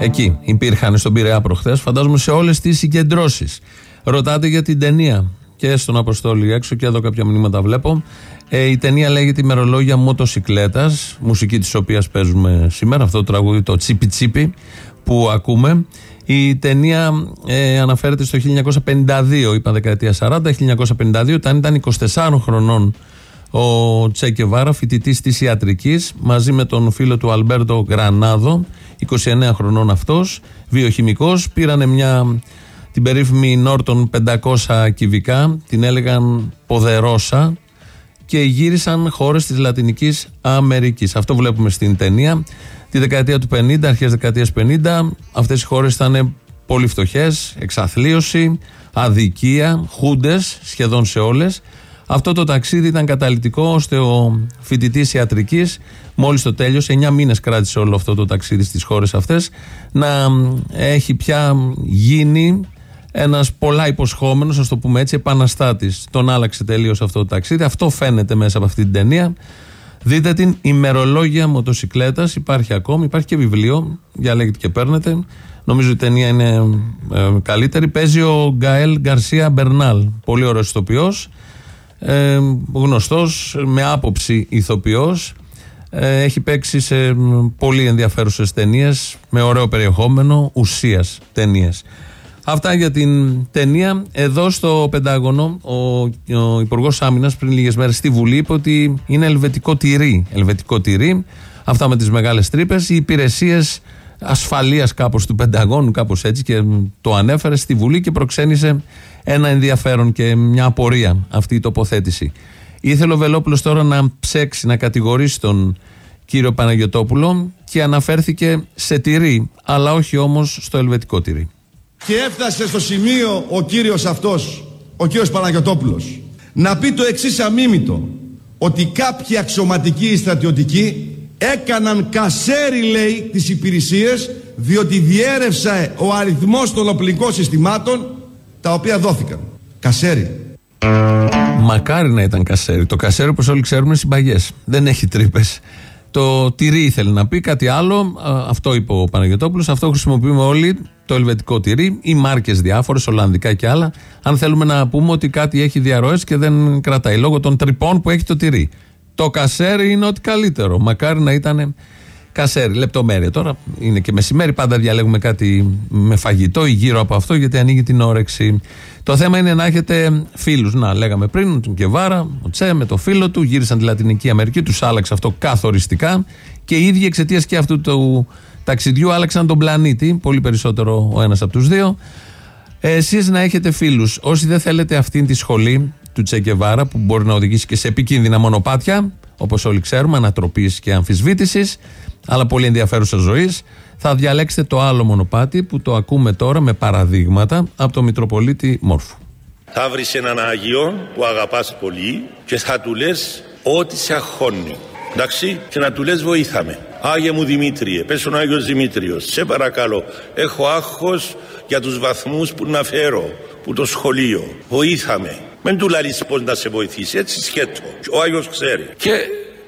Εκεί υπήρχαν στον Πειραιά προχθές, φαντάζομαι σε όλες τις συγκεντρώσεις. Ρωτάτε για την ταινία και στον Αποστόλη έξω και εδώ κάποια μηνύματα βλέπω. Ε, η ταινία λέγεται Ημερολόγια Μοτοσυκλέτας, μουσική της οποίας παίζουμε σήμερα, αυτό το τραγούδι το τσίπι τσίπι που ακούμε. Η ταινία ε, αναφέρεται στο 1952, είπα δεκαετία 40, 1952, όταν ήταν 24 χρονών ο Τσέκε Βάρα, φοιτητής της ιατρικής, μαζί με τον φίλο του Αλμπέρτο Γρανάδο, 29 χρονών αυτός, βιοχημικός. Πήρανε μια, την περίφημη Νόρτον 500 κυβικά, την έλεγαν Ποδερόσα και γύρισαν χώρες της Λατινικής Αμερικής. Αυτό βλέπουμε στην ταινία. Τη δεκαετία του 50, αρχές δεκαετίας 50, αυτές οι χώρες ήταν πολύ φτωχές, εξαθλίωση, αδικία, χούντες σχεδόν σε όλες. Αυτό το ταξίδι ήταν καταλητικό ώστε ο φοιτητής ιατρικής, μόλις το τέλειωσε, 9 μήνες κράτησε όλο αυτό το ταξίδι στις χώρες αυτές, να έχει πια γίνει ένας πολλά υποσχόμενος, ας το πούμε έτσι, επαναστάτης. Τον άλλαξε τελείως αυτό το ταξίδι. Αυτό φαίνεται μέσα από αυτή την ταινία. Δείτε την ημερολόγια μοτοσυκλέτας. Υπάρχει ακόμη, υπάρχει και βιβλίο. Διαλέγετε και παίρνετε. Νομίζω η ταινία είναι ε, καλύτερη. Παίζει ο Γκαέλ Γκαρσία Μπερνάλ. Πολύ ωραίος ηθοποιός. Ε, γνωστός, με άποψη ηθοποιός ε, έχει παίξει σε μ, πολύ ενδιαφέρουσες ταινίες με ωραίο περιεχόμενο ουσίας ταινίες. Αυτά για την ταινία. Εδώ στο Πεντάγωνο, ο, ο Υπουργός Άμυνας πριν λίγες μέρες στη Βουλή είπε ότι είναι ελβετικό τυρί. Ελβετικό τυρί. Αυτά με τις μεγάλες τρύπες. Οι υπηρεσίες ασφαλείας κάπως του Πενταγώνου, κάπως έτσι, και μ, το ανέφερε στη Βουλή και προξένησε ένα ενδιαφέρον και μια απορία αυτή η τοποθέτηση. Ήθελε ο Βελόπουλος τώρα να ψέξει, να κατηγορήσει τον κύριο Παναγιοτόπουλο και αναφέρθηκε σε τυρί, αλλά όχι όμως στο ελβετικό τυρί. Και έφτασε στο σημείο ο κύριος αυτός, ο κύριος Παναγιωτόπουλος, να πει το εξής αμίμητο, ότι κάποιοι αξιωματικοί στρατιωτικοί έκαναν κασέρι, λέει, τις υπηρεσίες, διότι διέρευσε ο αριθμός των οπλικών συστημάτων, τα οποία δόθηκαν. Κασέρι. Μακάρι να ήταν κασέρι. Το κασέρι, όπως όλοι ξέρουμε, είναι συμπαγές. Δεν έχει τρύπες. Το τυρί ήθελε να πει κάτι άλλο. Α, Αυτό είπε ο Παναγιώτοπουλο. Αυτό χρησιμοποιούμε όλοι. Το ελβετικό τυρί ή μάρκες διάφορες, Ολλανδικά και άλλα. Αν θέλουμε να πούμε ότι κάτι έχει διαρροές και δεν κρατάει λόγω των τρυπών που έχει το τυρί. Το κασέρι είναι ό,τι καλύτερο. Μακάρι να ήταν κασέρι. Λεπτομέρεια τώρα. Είναι και μεσημέρι. Πάντα διαλέγουμε κάτι με φαγητό ή γύρω από αυτό γιατί ανοίγει την όρεξη. Το θέμα είναι να έχετε φίλους. Να, λέγαμε πριν, τον Κεβάρα, ο Τσε με το φίλο του, γύρισαν τη Λατινική Αμερική, τους άλλαξε αυτό καθοριστικά και οι ίδιοι εξαιτίας και αυτού του ταξιδιού άλλαξαν τον πλανήτη. Πολύ περισσότερο ο ένας από τους δύο. Εσείς να έχετε φίλους. Όσοι δεν θέλετε αυτήν τη σχολή του Τσεκεβάρα που μπορεί να οδηγήσει και σε επικίνδυνα μονοπάτια, όπως όλοι ξέρουμε, ανατροπής και αμφισβήτησης, αλλά πολύ ενδιαφέρουσας ζωής, θα διαλέξετε το άλλο μονοπάτι που το ακούμε τώρα με παραδείγματα από το Μητροπολίτη Μόρφου. Θα βρεις έναν Άγιο που αγαπάς πολύ και θα του λες ό,τι σε αγχώνει. Εντάξει, και να του λες βοήθαμε. Άγιε μου Δημήτριε, πες τον Άγιος Δημήτριος, σε παρακαλώ, έχω άγχος για τους βαθμούς που να φέρω, που το σχολείο. Βοήθαμε. Μεν του λαλείς πώς να σε βοηθήσει, έτσι σκέτο. Ο Άγιος ξέρει. Και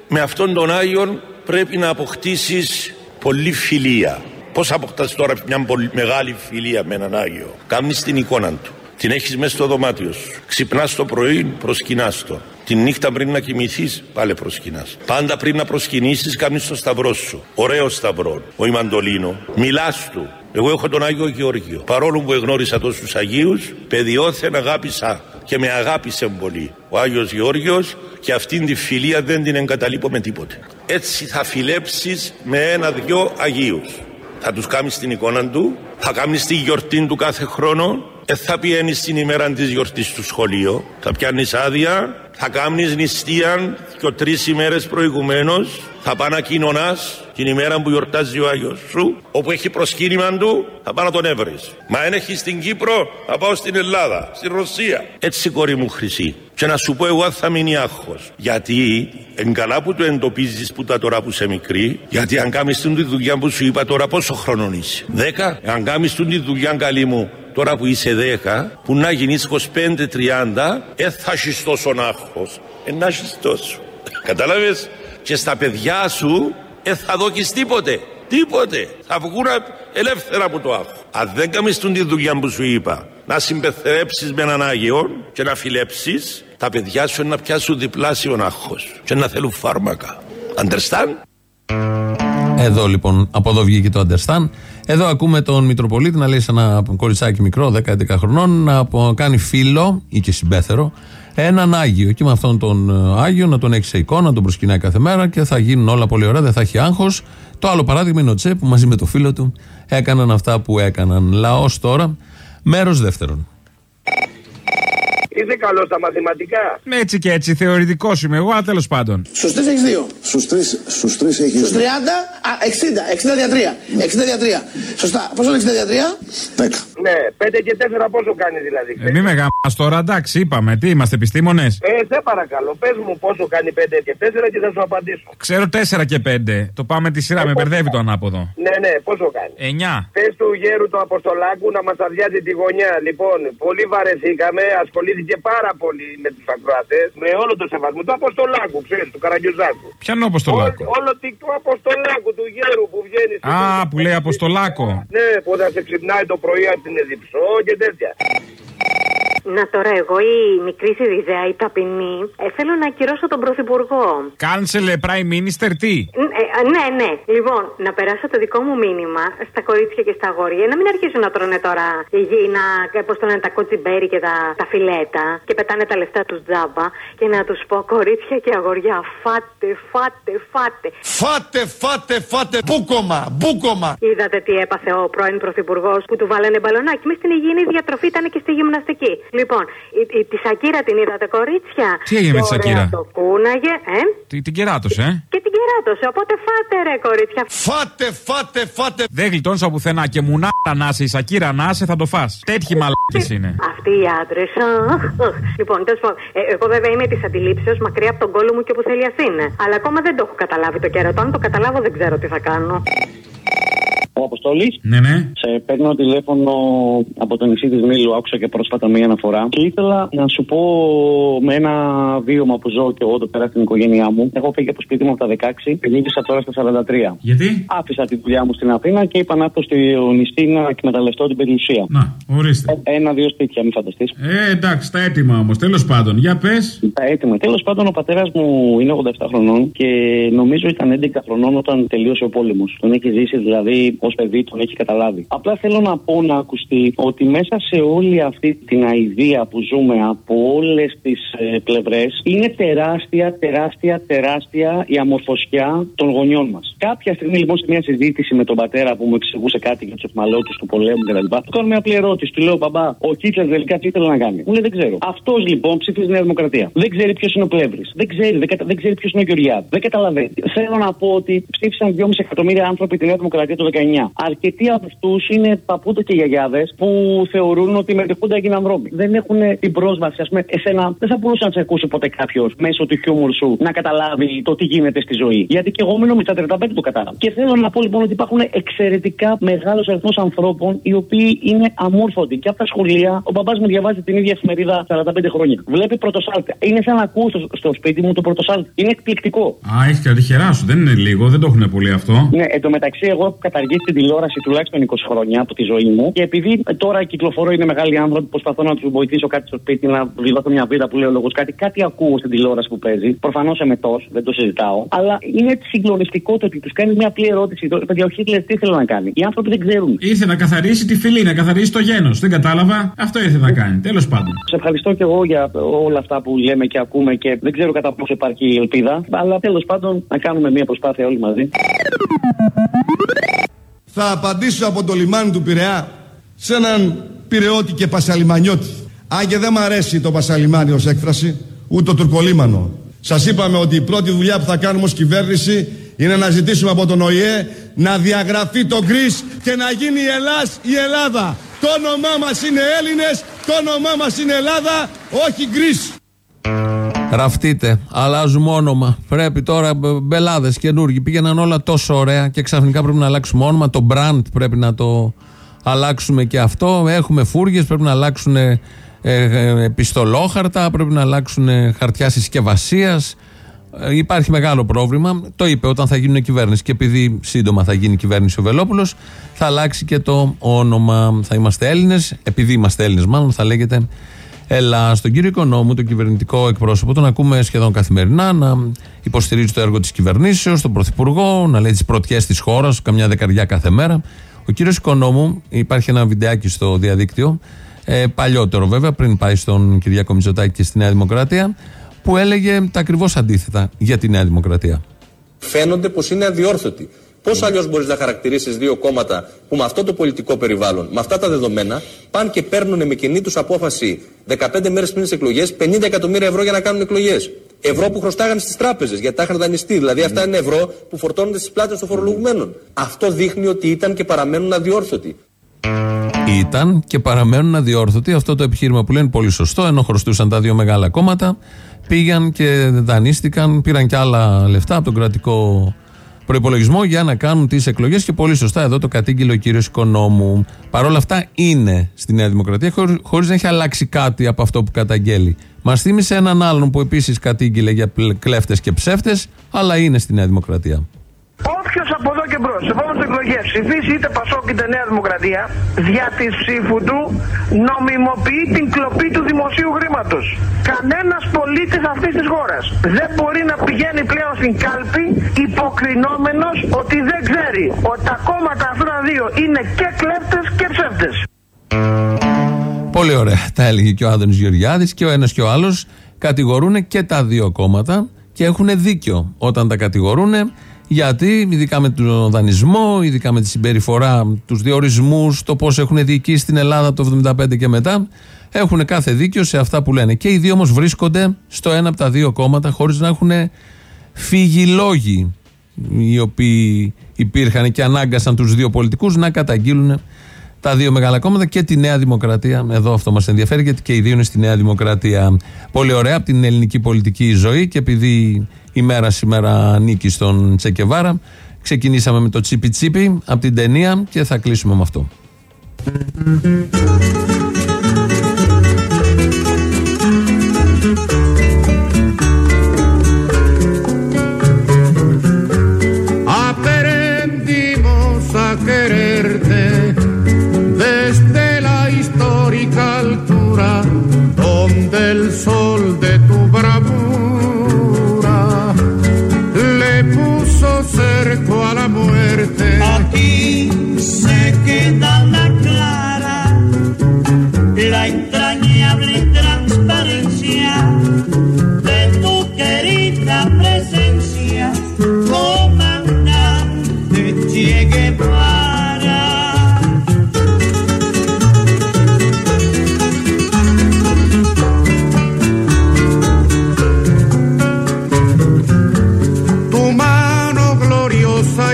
με αυτόν τον Άγιον πρέπει να αποκτήσεις πολλή φιλία. Πώς αποκτάς τώρα μια πολύ μεγάλη φιλία με έναν Άγιο. Κάμνεις την εικόνα του. Την έχεις μέσα στο δωμάτιο σου. Ξυπνάς το πρωί, προσκυνάς το. Τη νύχτα πριν να κοιμηθείς, πάλι προσκυνάς. Πάντα πριν να προσκυνήσεις, κάνεις το σταυρό σου. Ωραίο σταυρό. Ο Ιμαντολίνο. Μιλάς του. Εγώ έχω τον Άγιο Γεώργιο. Παρόλο που εγνώρισα τόσους Αγίους, παιδιόθεν αγάπησα και με αγάπησε πολύ. Ο Άγιος Γεώργιος και αυτήν τη φιλία δεν την εγκαταλείπω με τίποτε. Έτσι θα φιλέψεις με ένα-δυο Αγίους. Θα τους κάνεις την εικόνα του, θα κάνεις τη γιορτή του κάθε χρόνο, δεν θα πιένεις την ημέρα της γιορτής στο σχολείο, θα πιάνεις άδεια, θα κάνεις νηστεία και τρεις ημέρες προηγουμένως, θα πάει να κοινωνάς την ημέρα που γιορτάζει ο Άγιος σου, όπου έχει προσκύνημα του, θα πάει να τον έβρεις. Μα αν έχεις στην Κύπρο, θα πάω στην Ελλάδα, στην Ρωσία. Έτσι κόρη μου χρυσή. Και να σου πω εγώ αν θα μείνει άγχος. Γιατί εν καλά που το εντοπίζεις που τα τώρα που είσαι μικρή, γιατί αν κάνεις τη δουλειά που σου είπα τώρα πόσο χρόνο είσαι; Δέκα, αν κάνεις τη δουλειά καλή μου τώρα που είσαι 10, που να γίνεις 25-30, δεν θα έχεις τόσο άγχος. Ε, να έχεις τόσο. Κατάλαβες, και στα παιδιά σου δεν θα δώκεις τίποτε. Τίποτε. Θα βγουν ελεύθερα από το άγχος. Αν δεν κάνεις τη δουλειά που σου είπα, να συμπεθερέψεις με έναν Άγιο και να φιλέψεις, τα παιδιά σου είναι να πιάσουν διπλάσιο άγχος και να θέλουν φάρμακα. Understand? Εδώ λοιπόν, από εδώ βγήκε το Understand. Εδώ ακούμε τον Μητροπολίτη να λέει σε ένα κοριτσάκι μικρό, 10-11 χρονών, να απο- κάνει φίλο ή και συμπέθερο έναν Άγιο. Και με αυτόν τον ε, Άγιο να τον έχει σε εικόνα, να τον προσκυνάει κάθε μέρα και θα γίνουν όλα πολύ ωραία, δεν θα έχει άγχος. Το άλλο παράδειγμα είναι ο Τσε που μαζί με το φίλο του έκαναν αυτά που έκαναν. Λαός τώρα, μέρος δεύτερον. Είσαι καλός στα μαθηματικά. Ναι, έτσι και έτσι, θεωρητικός είμαι εγώ, αλλά τέλος πάντων. Στους τρεις έχεις δύο. Στους τρεις στους τρεις έχεις Στους 30, α, 60, 60 δια 3. 60 δια 3. Σωστά. Πόσο είναι 60 δια 3? 10. Ναι, 5 και 4 πόσο κάνει δηλαδή. Ε, μη με γάμας τώρα, εντάξει, είπαμε. Τι είμαστε, επιστήμονες. Ε, σε παρακαλώ, πες μου πόσο κάνει 5 και 4 και θα σου απαντήσω. Ξέρω 4 και 5. Το πάμε τη σειρά, με μπερδεύει το ανάποδο. Ναι, ναι, πόσο κάνει; 9. Πες του γέρου του Αποστολάκου να μας αδειάζει τη γωνιά. Λοιπόν, πολύ βαρεθήκαμε, ασχολήθηκε πάρα πολύ με τους ακροατές, με όλο το σεβασμό του Αποστολάκου, ξέρεις, του Καραγκιουζάκου. Ποιανό Αποστολάκο. Όλο, όλο τι- του Αποστολάκου, του γέρου που βγαίνει. στο- Α, που λέει Αποστολάκο. Ναι, που θα σε ξυπνάει το πρωί από την Εδιψό και τέτοια. Να τώρα εγώ η μικρή Σιριζέα, η ταπεινή, ε, θέλω να ακυρώσω τον Πρωθυπουργό. Κάνσελε Prime Minister τι; Ν- ε, α, ναι, ναι. Λοιπόν, να περάσω το δικό μου μήνυμα στα κορίτσια και στα αγόρια. Να μην αρχίσουν να τρώνε τώρα υγιεινά, πώς το λένε, τα κοτσιμπέρι και τα, τα φιλέτα και πετάνε τα λεφτά τους τζάμπα. Και να τους πω, κορίτσια και αγόρια, φάτε, φάτε, φάτε. Φάτε, φάτε, φάτε. Μπούκομα, μπούκομα. Είδατε τι έπαθε ο πρώην Πρωθυπουργός που του βάλανε μπαλονάκι. Μες στην υγιεινή διατροφή ήταν και στη γυμναστική. Λοιπόν, η, η, τη Σακύρα την είδατε, κορίτσια; Τι έγινε με τη Και ωραία Σακύρα; Το κούναγε, ε; Τι, την κεράτωσε, ε; Και την κεράτωσε. Οπότε φάτε, ρε, κορίτσια. Φάτε, φάτε, φάτε. Δεν γλιτώνεις από πουθενά και μου να είσαι, η Σακύρα να είσαι, θα το φας. Τέτοιοι μαλάκες είναι. Αυτοί οι άντρες. Λοιπόν, τέλος πάντων, ε, εγώ βέβαια είμαι της αντιλήψεως μακριά από τον κόλλο μου και όπου θέλει ας είναι. Αλλά ακόμα δεν το έχω καταλάβει το κέρατο. Αν το καταλάβω, δεν ξέρω τι θα κάνω. Ο Αποστόλης. Ναι, ναι. Σε παίρνω τηλέφωνο από το νησί της Μήλου. Άκουσα και πρόσφατα μία αναφορά. Και ήθελα να σου πω με ένα βίωμα που ζω και εγώ εδώ πέρα στην οικογένειά μου. Έχω φύγει από το σπίτι μου από τα 16 και γύρισα τώρα στα 43. Γιατί; Άφησα τη δουλειά μου στην Αθήνα και είπα να έρθω στο νησί να εκμεταλλευτώ την περιουσία. Να, ορίστε. Ένα-δύο σπίτια, μην φανταστείς. Ε, εντάξει, τα έτοιμα όμως. Τέλος πάντων, για πες. Τα έτοιμα. Τέλος πάντων, ο πατέρας μου είναι 87 χρονών και νομίζω ήταν 11 χρονών όταν τελείωσε ο πόλεμος. Τον έχει ζήσει δηλαδή ω παιδί, τον έχει καταλάβει. Απλά θέλω να πω να ακουστεί ότι μέσα σε όλη αυτή την αηδία που ζούμε από όλες τις ε, πλευρές είναι τεράστια, τεράστια, τεράστια η αμορφωσιά των γονιών μας. Κάποια στιγμή λοιπόν σε μια συζήτηση με τον πατέρα που μου εξηγούσε κάτι για τους εχμαλώτου του πολέμου κτλ. Του κάνω μια απλή ερώτηση. Του λέω, Μπαμπά, ο Κίτλερ τελικά τι ήθελε να κάνει; Μου λέει, Δεν ξέρω. Αυτός λοιπόν ψήφιζε Νέα Δημοκρατία. Δεν ξέρει ποιος είναι ο Πλεύρης. Δεν ξέρει, δεν, κατα... δεν ξέρει ποιος είναι ο Γεωργιάδης. Δεν καταλαβαίνει. Θέλω να πω ότι ψήφισαν 2,5 εκατομμύρια άνθρωποι τη Νέα Δημοκρατία το 19. Χρονιά. Αρκετοί από αυτούς είναι παππούτο και γιαγιάδες που θεωρούν ότι με τη Χούντα έγιναν δρόμοι. Δεν έχουν την πρόσβαση, ας πούμε, εσένα δεν θα μπορούσε να σε ακούσει ποτέ κάποιος μέσω του χιούμορ σου να καταλάβει το τι γίνεται στη ζωή. Γιατί και εγώ μένω με τα 35 το κατάλαβα. Και θέλω να πω λοιπόν ότι υπάρχουν εξαιρετικά μεγάλος αριθμός ανθρώπων οι οποίοι είναι αμόρφωτοι. Και από τα σχολεία, ο μπαμπάς μου διαβάζει την ίδια εφημερίδα 45 χρόνια. Βλέπει πρωτοσάλτη. Είναι σαν να ακούω στο, στο σπίτι μου το πρωτοσάλτη. Είναι εκπληκτικό. Α, έχει και τη χερά σου. Δεν είναι λίγο, δεν το έχουν πολύ αυτό. Ναι, εν τω μεταξύ, εγώ έχω καταργήσει την τηλεόραση τουλάχιστον 20 χρόνια από τη ζωή μου. Και επειδή τώρα κυκλοφορώ, είναι μεγάλοι άνθρωποι, προσπαθώ να τους βοηθήσω κάτι στο σπίτι, να βιδώσω μια βίδα που λέει ο λόγος κάτι. Κάτι ακούω στην τηλεόραση που παίζει. Προφανώς εμετό, δεν το συζητάω. Αλλά είναι συγκλονιστικό το ότι τους κάνεις μια απλή ερώτηση. Το παιδιά, ο Χίτλερ τι ήθελε να κάνει; Οι άνθρωποι δεν ξέρουν. Ήρθε να καθαρίσει τη φυλή, να καθαρίσει το γένος. Δεν κατάλαβα. Αυτό ήρθε να κάνει. Τέλος πάντων. Σε ευχαριστώ και εγώ για όλα αυτά που λέμε και ακούμε και δεν ξέρω κατά πόσο υπάρχει ελπίδα. Αλλά τέλος πάντων να κάνουμε μια προσπάθεια όλοι μαζί. Θα απαντήσω από το λιμάνι του Πειραιά σε έναν Πειραιώτη και Πασαλιμανιώτη. Αν και δεν μ' αρέσει το Πασαλιμάνι ως έκφραση, ούτε το τουρκολίμανο. Σας είπαμε ότι η πρώτη δουλειά που θα κάνουμε ως κυβέρνηση είναι να ζητήσουμε από τον ΟΗΕ να διαγραφεί το γκρις και να γίνει η Ελλάς η Ελλάδα. Το όνομά μας είναι Έλληνες, το όνομά μας είναι Ελλάδα, όχι γκρις. Γραφτείτε. Αλλάζουμε όνομα. Πρέπει τώρα μπελάδες καινούργοι. Πήγαιναν όλα τόσο ωραία και ξαφνικά πρέπει να αλλάξουμε όνομα. Το brand πρέπει να το αλλάξουμε και αυτό. Έχουμε φούργες, πρέπει να αλλάξουν ε, ε, επιστολόχαρτα, πρέπει να αλλάξουν ε, χαρτιά συσκευασίας. Ε, υπάρχει μεγάλο πρόβλημα. Το είπε όταν θα γίνουν κυβέρνηση. Και επειδή σύντομα θα γίνει κυβέρνηση ο Βελόπουλος, θα αλλάξει και το όνομα. Θα είμαστε Έλληνες. Επειδή είμαστε Έλληνες, μάλλον θα λέγεται Ελλά. Στον κύριο Οικονόμου, τον κυβερνητικό εκπρόσωπο, τον ακούμε σχεδόν καθημερινά να υποστηρίζει το έργο της κυβερνήσεως, τον Πρωθυπουργό, να λέει τις πρωτιές της χώρας, καμιά δεκαριά κάθε μέρα. Ο κύριος Οικονόμου, υπάρχει ένα βιντεάκι στο διαδίκτυο, ε, παλιότερο βέβαια, πριν πάει στον Κυριακό Μητσοτάκη και στη Νέα Δημοκρατία, που έλεγε τα ακριβώς αντίθετα για τη Νέα Δημοκρατία. Φαίνονται πως είναι αδιόρθωτοι. Πώς αλλιώς μπορείς να χαρακτηρίσεις δύο κόμματα που με αυτό το πολιτικό περιβάλλον, με αυτά τα δεδομένα, πάνε και παίρνουν με κοινή τους απόφαση 15 μέρες πριν τις εκλογές 50 εκατομμύρια ευρώ για να κάνουν εκλογές. Ευρώ που χρωστάγανε στις τράπεζες γιατί τα είχαν δανειστεί. Δηλαδή αυτά είναι ευρώ που φορτώνονται στις πλάτες των φορολογουμένων. Αυτό δείχνει ότι ήταν και παραμένουν αδιόρθωτοι. Ήταν και παραμένουν αδιόρθωτοι. Αυτό το επιχείρημα που λένε πολύ σωστό, ενώ χρωστούσαν τα δύο μεγάλα κόμματα, πήγαν και δανείστηκαν, πήραν και άλλα λεφτά από τον κρατικό προπολογισμό για να κάνουν τις εκλογές και πολύ σωστά εδώ το κατήγγειλε ο κύριος Οικονόμου. Παρ' όλα αυτά είναι στη Νέα Δημοκρατία χωρίς να έχει αλλάξει κάτι από αυτό που καταγγέλει. Μας θύμισε έναν άλλον που επίσης κατήγγειλε για κλέφτες και ψεύτες, αλλά είναι στη Νέα Δημοκρατία. Όποιος από εδώ και μπρος, σε επόμενες εκλογές ψηφίσει είτε Πασόκ είτε Νέα Δημοκρατία, δια της ψήφου του νομιμοποιεί την κλοπή του δημοσίου χρήματος. Κανένας πολίτης αυτής της χώρας δεν μπορεί να πηγαίνει πλέον στην κάλπη υποκρινόμενος ότι δεν ξέρει ότι τα κόμματα αυτά δύο είναι και κλέπτες και ψεύτες. Πολύ ωραία. Τα έλεγε και ο Άδωνης Γεωργιάδης και ο ένας και ο άλλος κατηγορούν και τα δύο κόμματα και έχουν δίκιο όταν τα κατηγορούν γιατί, ειδικά με τον δανεισμό, ειδικά με τη συμπεριφορά, τους διορισμούς, το πώς έχουν διοικήσει στην Ελλάδα το 1975 και μετά, έχουν κάθε δίκιο σε αυτά που λένε. Και οι δύο όμως βρίσκονται στο ένα από τα δύο κόμματα, χωρίς να έχουν φύγει λόγοι οι οποίοι υπήρχαν και ανάγκασαν τους δύο πολιτικούς να καταγγείλουν τα δύο μεγάλα κόμματα και τη Νέα Δημοκρατία. Εδώ αυτό μας ενδιαφέρει, γιατί και οι δύο είναι στη Νέα Δημοκρατία. Πολύ ωραία από την ελληνική πολιτική ζωή και επειδή η μέρα σήμερα νίκη στον Τσεκεβάρα, ξεκινήσαμε με το τσίπι τσίπι από την ταινία και θα κλείσουμε με αυτό.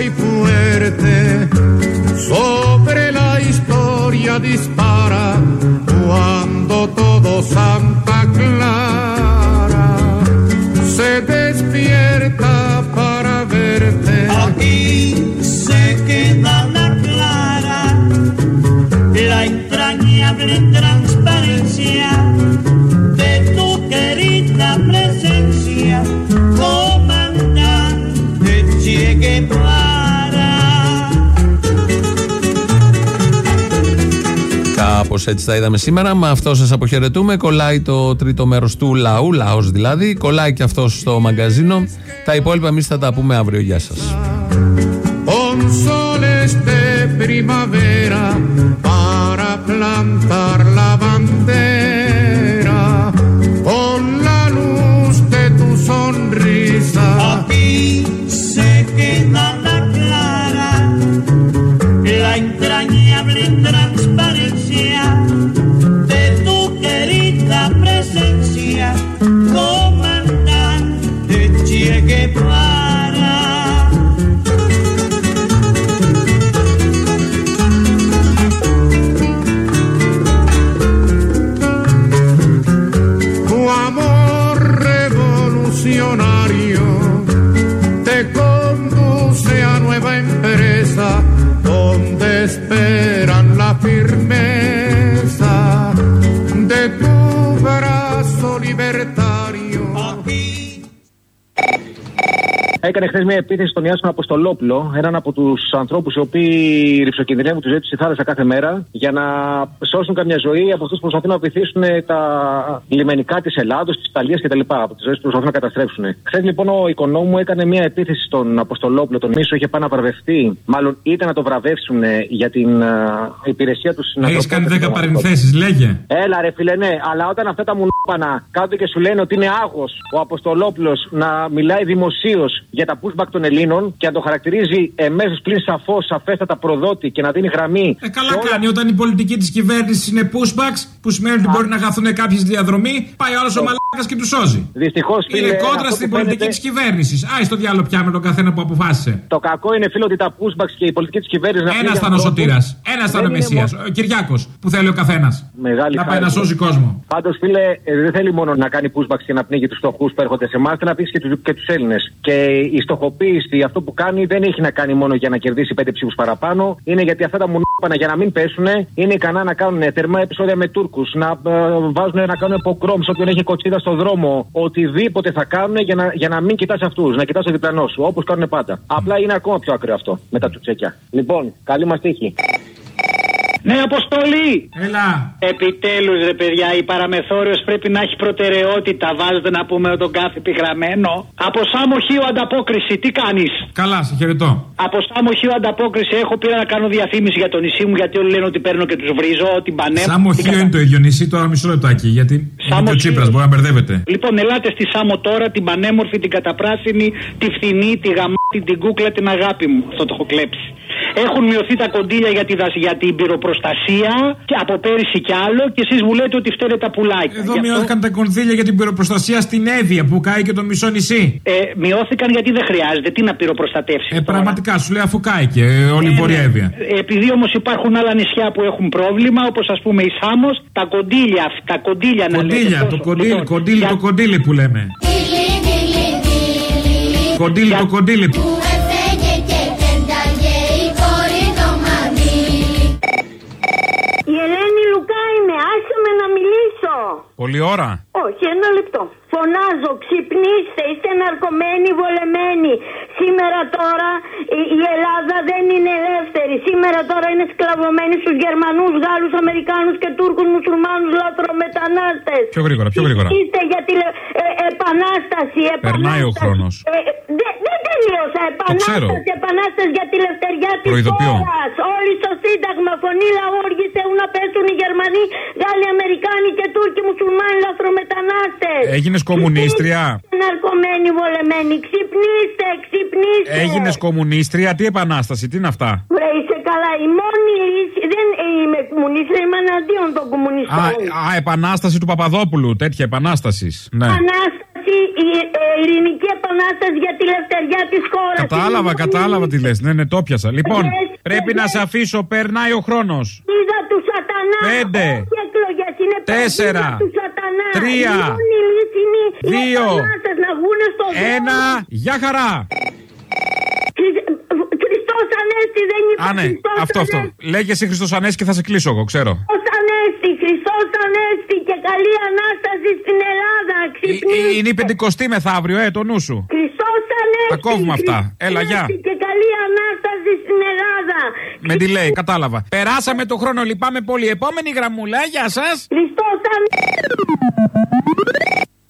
y fuerte. Sobre la historia dispara cuando todos han έτσι τα είδαμε σήμερα. Με αυτό σας αποχαιρετούμε. Κολλάει το τρίτο μέρος του λαού, λαός δηλαδή. Κολλάει και αυτός στο μαγκαζίνο. Τα υπόλοιπα εμείς θα τα πούμε αύριο. Γεια σας. Έκανε χθες μια επίθεση στον Ιάσον Αποστολόπουλο, έναν από τους ανθρώπους οι οποίοι ρηψοκινδυνεύουν τη ζωή του στη θάλασσα κάθε μέρα, για να σώσουν καμιά ζωή από αυτούς που προσπαθούν να βοηθήσουν τα λιμενικά της Ελλάδος, της Ιταλίας κτλ. Από τις ζωές που προσπαθούν να καταστρέψουν. Χθες λοιπόν ο οικονόμου μου έκανε μια επίθεση στον Αποστολόπουλο, τον Μίσο, είχε πάει να βραβευτεί, μάλλον ήταν να το βραβεύσουν ε, για την α, υπηρεσία τους στην Έχεις κάνει ανθρωπότητα 10 και την παρενθέσεις, λέγε. Έλα ρε φίλε, ναι, αλλά όταν αυτά τα μουνόπανα κάτω και σου λένε ότι είναι άγο ο Αποστολόπουλος να μιλάει δημοσίως για τα pushback των Ελλήνων και να το χαρακτηρίζει εμέσως πλην σαφώς, σαφέστατα προδότη και να δίνει γραμμή. Ε, καλά κάνει όταν η πολιτική της κυβέρνησης είναι pushbacks, που σημαίνει ότι μπορεί να χαθούν κάποιες διαδρομή, πάει όλο ο μαλάκας και τους σώζει. Δυστυχώς Είναι κόντρα στην πολιτική της κυβέρνησης. Άι στο διάλογο πια με τον καθένα που αποφάσισε. Το κακό είναι φίλο ότι τα pushbacks και η πολιτική της κυβέρνησης. Ένας ήταν ο Σωτήρας. Ένας ήταν ο Μεσία. Ο Κυριάκος που θέλει ο καθένας. Μεγάλη Να πάει χάρη. να σώζει κόσμο. Πάντως, φίλε, ε, δεν θέλει μόνο να κάνει pushbacks και να πνίγει τους φτωχούς που έρχονται σε εμάς, θέλει να πείσει και τους και τους Έλληνες. Και η στοχοποίηση, αυτό που κάνει, δεν έχει να κάνει μόνο για να κερδίσει πέντε ψήφους παραπάνω. Είναι γιατί αυτά τα μουνόπανα για να μην πέσουν είναι ικανά να κάνουν τερμά επεισόδια με Τούρκους, να ε, βάζουν να κάνουν ποκρόμ σε όποιον έχει κοτσίδα στο δρόμο. Οτιδήποτε θα κάνουν για να, για να μην κοιτάς αυτούς, να κοιτάς το διπλανός σου, όπως κάνουν πάντα. Απλά είναι ακόμα πιο ακραίο αυτό με τα τσουτσέκια. Λοιπόν, καλή μας τύχη. Ναι, Αποστολή! Έλα! Επιτέλους, ρε παιδιά, η παραμεθόριος πρέπει να έχει προτεραιότητα. Βάζετε να πούμε τον κάθε επιγραμμένο. Από Σάμο Χίο ανταπόκριση, τι κάνεις; Καλά, σε χαιρετώ. Από Σάμο Χίο ανταπόκριση έχω πήρα να κάνω διαφήμιση για το νησί μου γιατί όλοι λένε ότι παίρνω και τους βρίζω, την πανέμω. Σάμο Χίο είναι το ίδιο νησί, τώρα μισό λεπτάκι. Γιατί είναι και ο Τσίπρας, μπορεί να μπερδεύεται. Λοιπόν, ελάτε στη Σάμο τώρα, την πανέμορφη, την καταπράσινη, τη φθηνή, τη γαμάτη, την κούκλα, την αγάπη μου. Αυτό το έχω κλέψει. Έχουν μειωθεί τα κοντήλια για, τη, δασ- για την πυροπροστασία και από πέρυσι κι άλλο και εσείς μου λέτε ότι φταίνε τα πουλάκια. Εδώ Γι' αυτό- μειώθηκαν τα κονδύλια για την πυροπροστασία στην Εύβοια που κάει και το μισό νησί. Ε, μειώθηκαν γιατί δεν χρειάζεται. Τι να πυροπροστατεύσεις. Ε, πραγματικά σου λέει αφού κάει και ε, όλη η Βόρεια Εύβοια. Επειδή όμως υπάρχουν άλλα νησιά που έχουν πρόβλημα, όπως ας πούμε η Σάμος, τα κοντήλια, τα κοντήλια να λέτε. Κοντήλια, το τόσο- κοντήλι, λοιπόν, κοντήλι, για- το κοντήλι που λέμε. Κοντήλι, το κοντήλι. Μιλήσω. Πολλή ώρα. Όχι, ένα λεπτό. Φωνάζω, ξυπνήστε, είστε ναρκωμένοι, βολεμένοι. Σήμερα τώρα η, η Ελλάδα δεν είναι ελεύθερη. Σήμερα τώρα είναι σκλαβωμένη στους Γερμανούς, Γάλλους, Αμερικάνους και Τούρκους, Μουσουλμάνους, λατρομετανάστες. Πιο γρήγορα, πιο γρήγορα. Είστε για τη ε, επανάσταση, επανάσταση. Περνάει ο χρόνος. Ε, ε, δεν δεν τελείωσα. ξέρω. Επανάσταση, επανάσταση για τη λευτεριά της Προειδοποιώ. χώρας. Όλοι στο Σύνταγμα, φωνή λαού, όργησε να πέσουν οι Γερμανοί, Γάλλοι, Αμερικάνοι και Τούρκοι, Μουσουλμάνοι, λαθρομετανάστες. Έγινες κομμουνίστρια. Ναρκωμένοι, βολεμένοι. Ξυπνήστε, ξυπνήστε. Έγινες κομμουνίστρια. Τι επανάσταση, τι είναι αυτά; Βρε, είσαι καλά. Η μόνη λύση. Δεν είμαι κομμουνίστρια, είμαι εναντίον των Α, κομμουνιστών. α, επανάσταση του Παπαδόπουλου. Τέτοια επανάστασης. Ναι. Επανάσταση, η ε, ειρηνική επανάσταση για τη λευτεριά της χώρας. Κατάλαβα, κατάλαβα τι λες. Ναι, ναι, το πιασα. Λοιπόν, Yes, πρέπει να σε αφήσω. Περνάει ο χρόνος. Είδα τους σατανάς. Πέντε. Όχι εκλογές, είναι Τέσσερα. παγίδα τους σατανάς. Τρία. Η μόνη λύση είναι οι Δύο. επανάστες να βγουν στο δρόμο. Ένα. Γεια χαρά. Χριστός Ανέστη δεν Α, υπάρχει. ναι, Χριστός αυτό, αυτό. Ανέστη. Λέγεσαι Χριστός Ανέστη και θα σε κλείσω εγώ, ξέρω. Χριστός Ανέστη, Χριστός Ανέστη και καλή Ανάσταση στην Ελλάδα. Ε, Ξυπνήστε. Είναι η πεντηκοστή μεθαύριο, ε, το νου σου. Χριστός Ανέστη. Τα κόβουμε αυτά. Χριστός Έλα, γεια. Ανέστη Και καλή Ανάσταση στην Ελλάδα. Με delay, κατάλαβα. Περάσαμε το χρόνο, λυπάμαι πολύ. Επόμενη γραμμούλα, γεια σας. Χριστός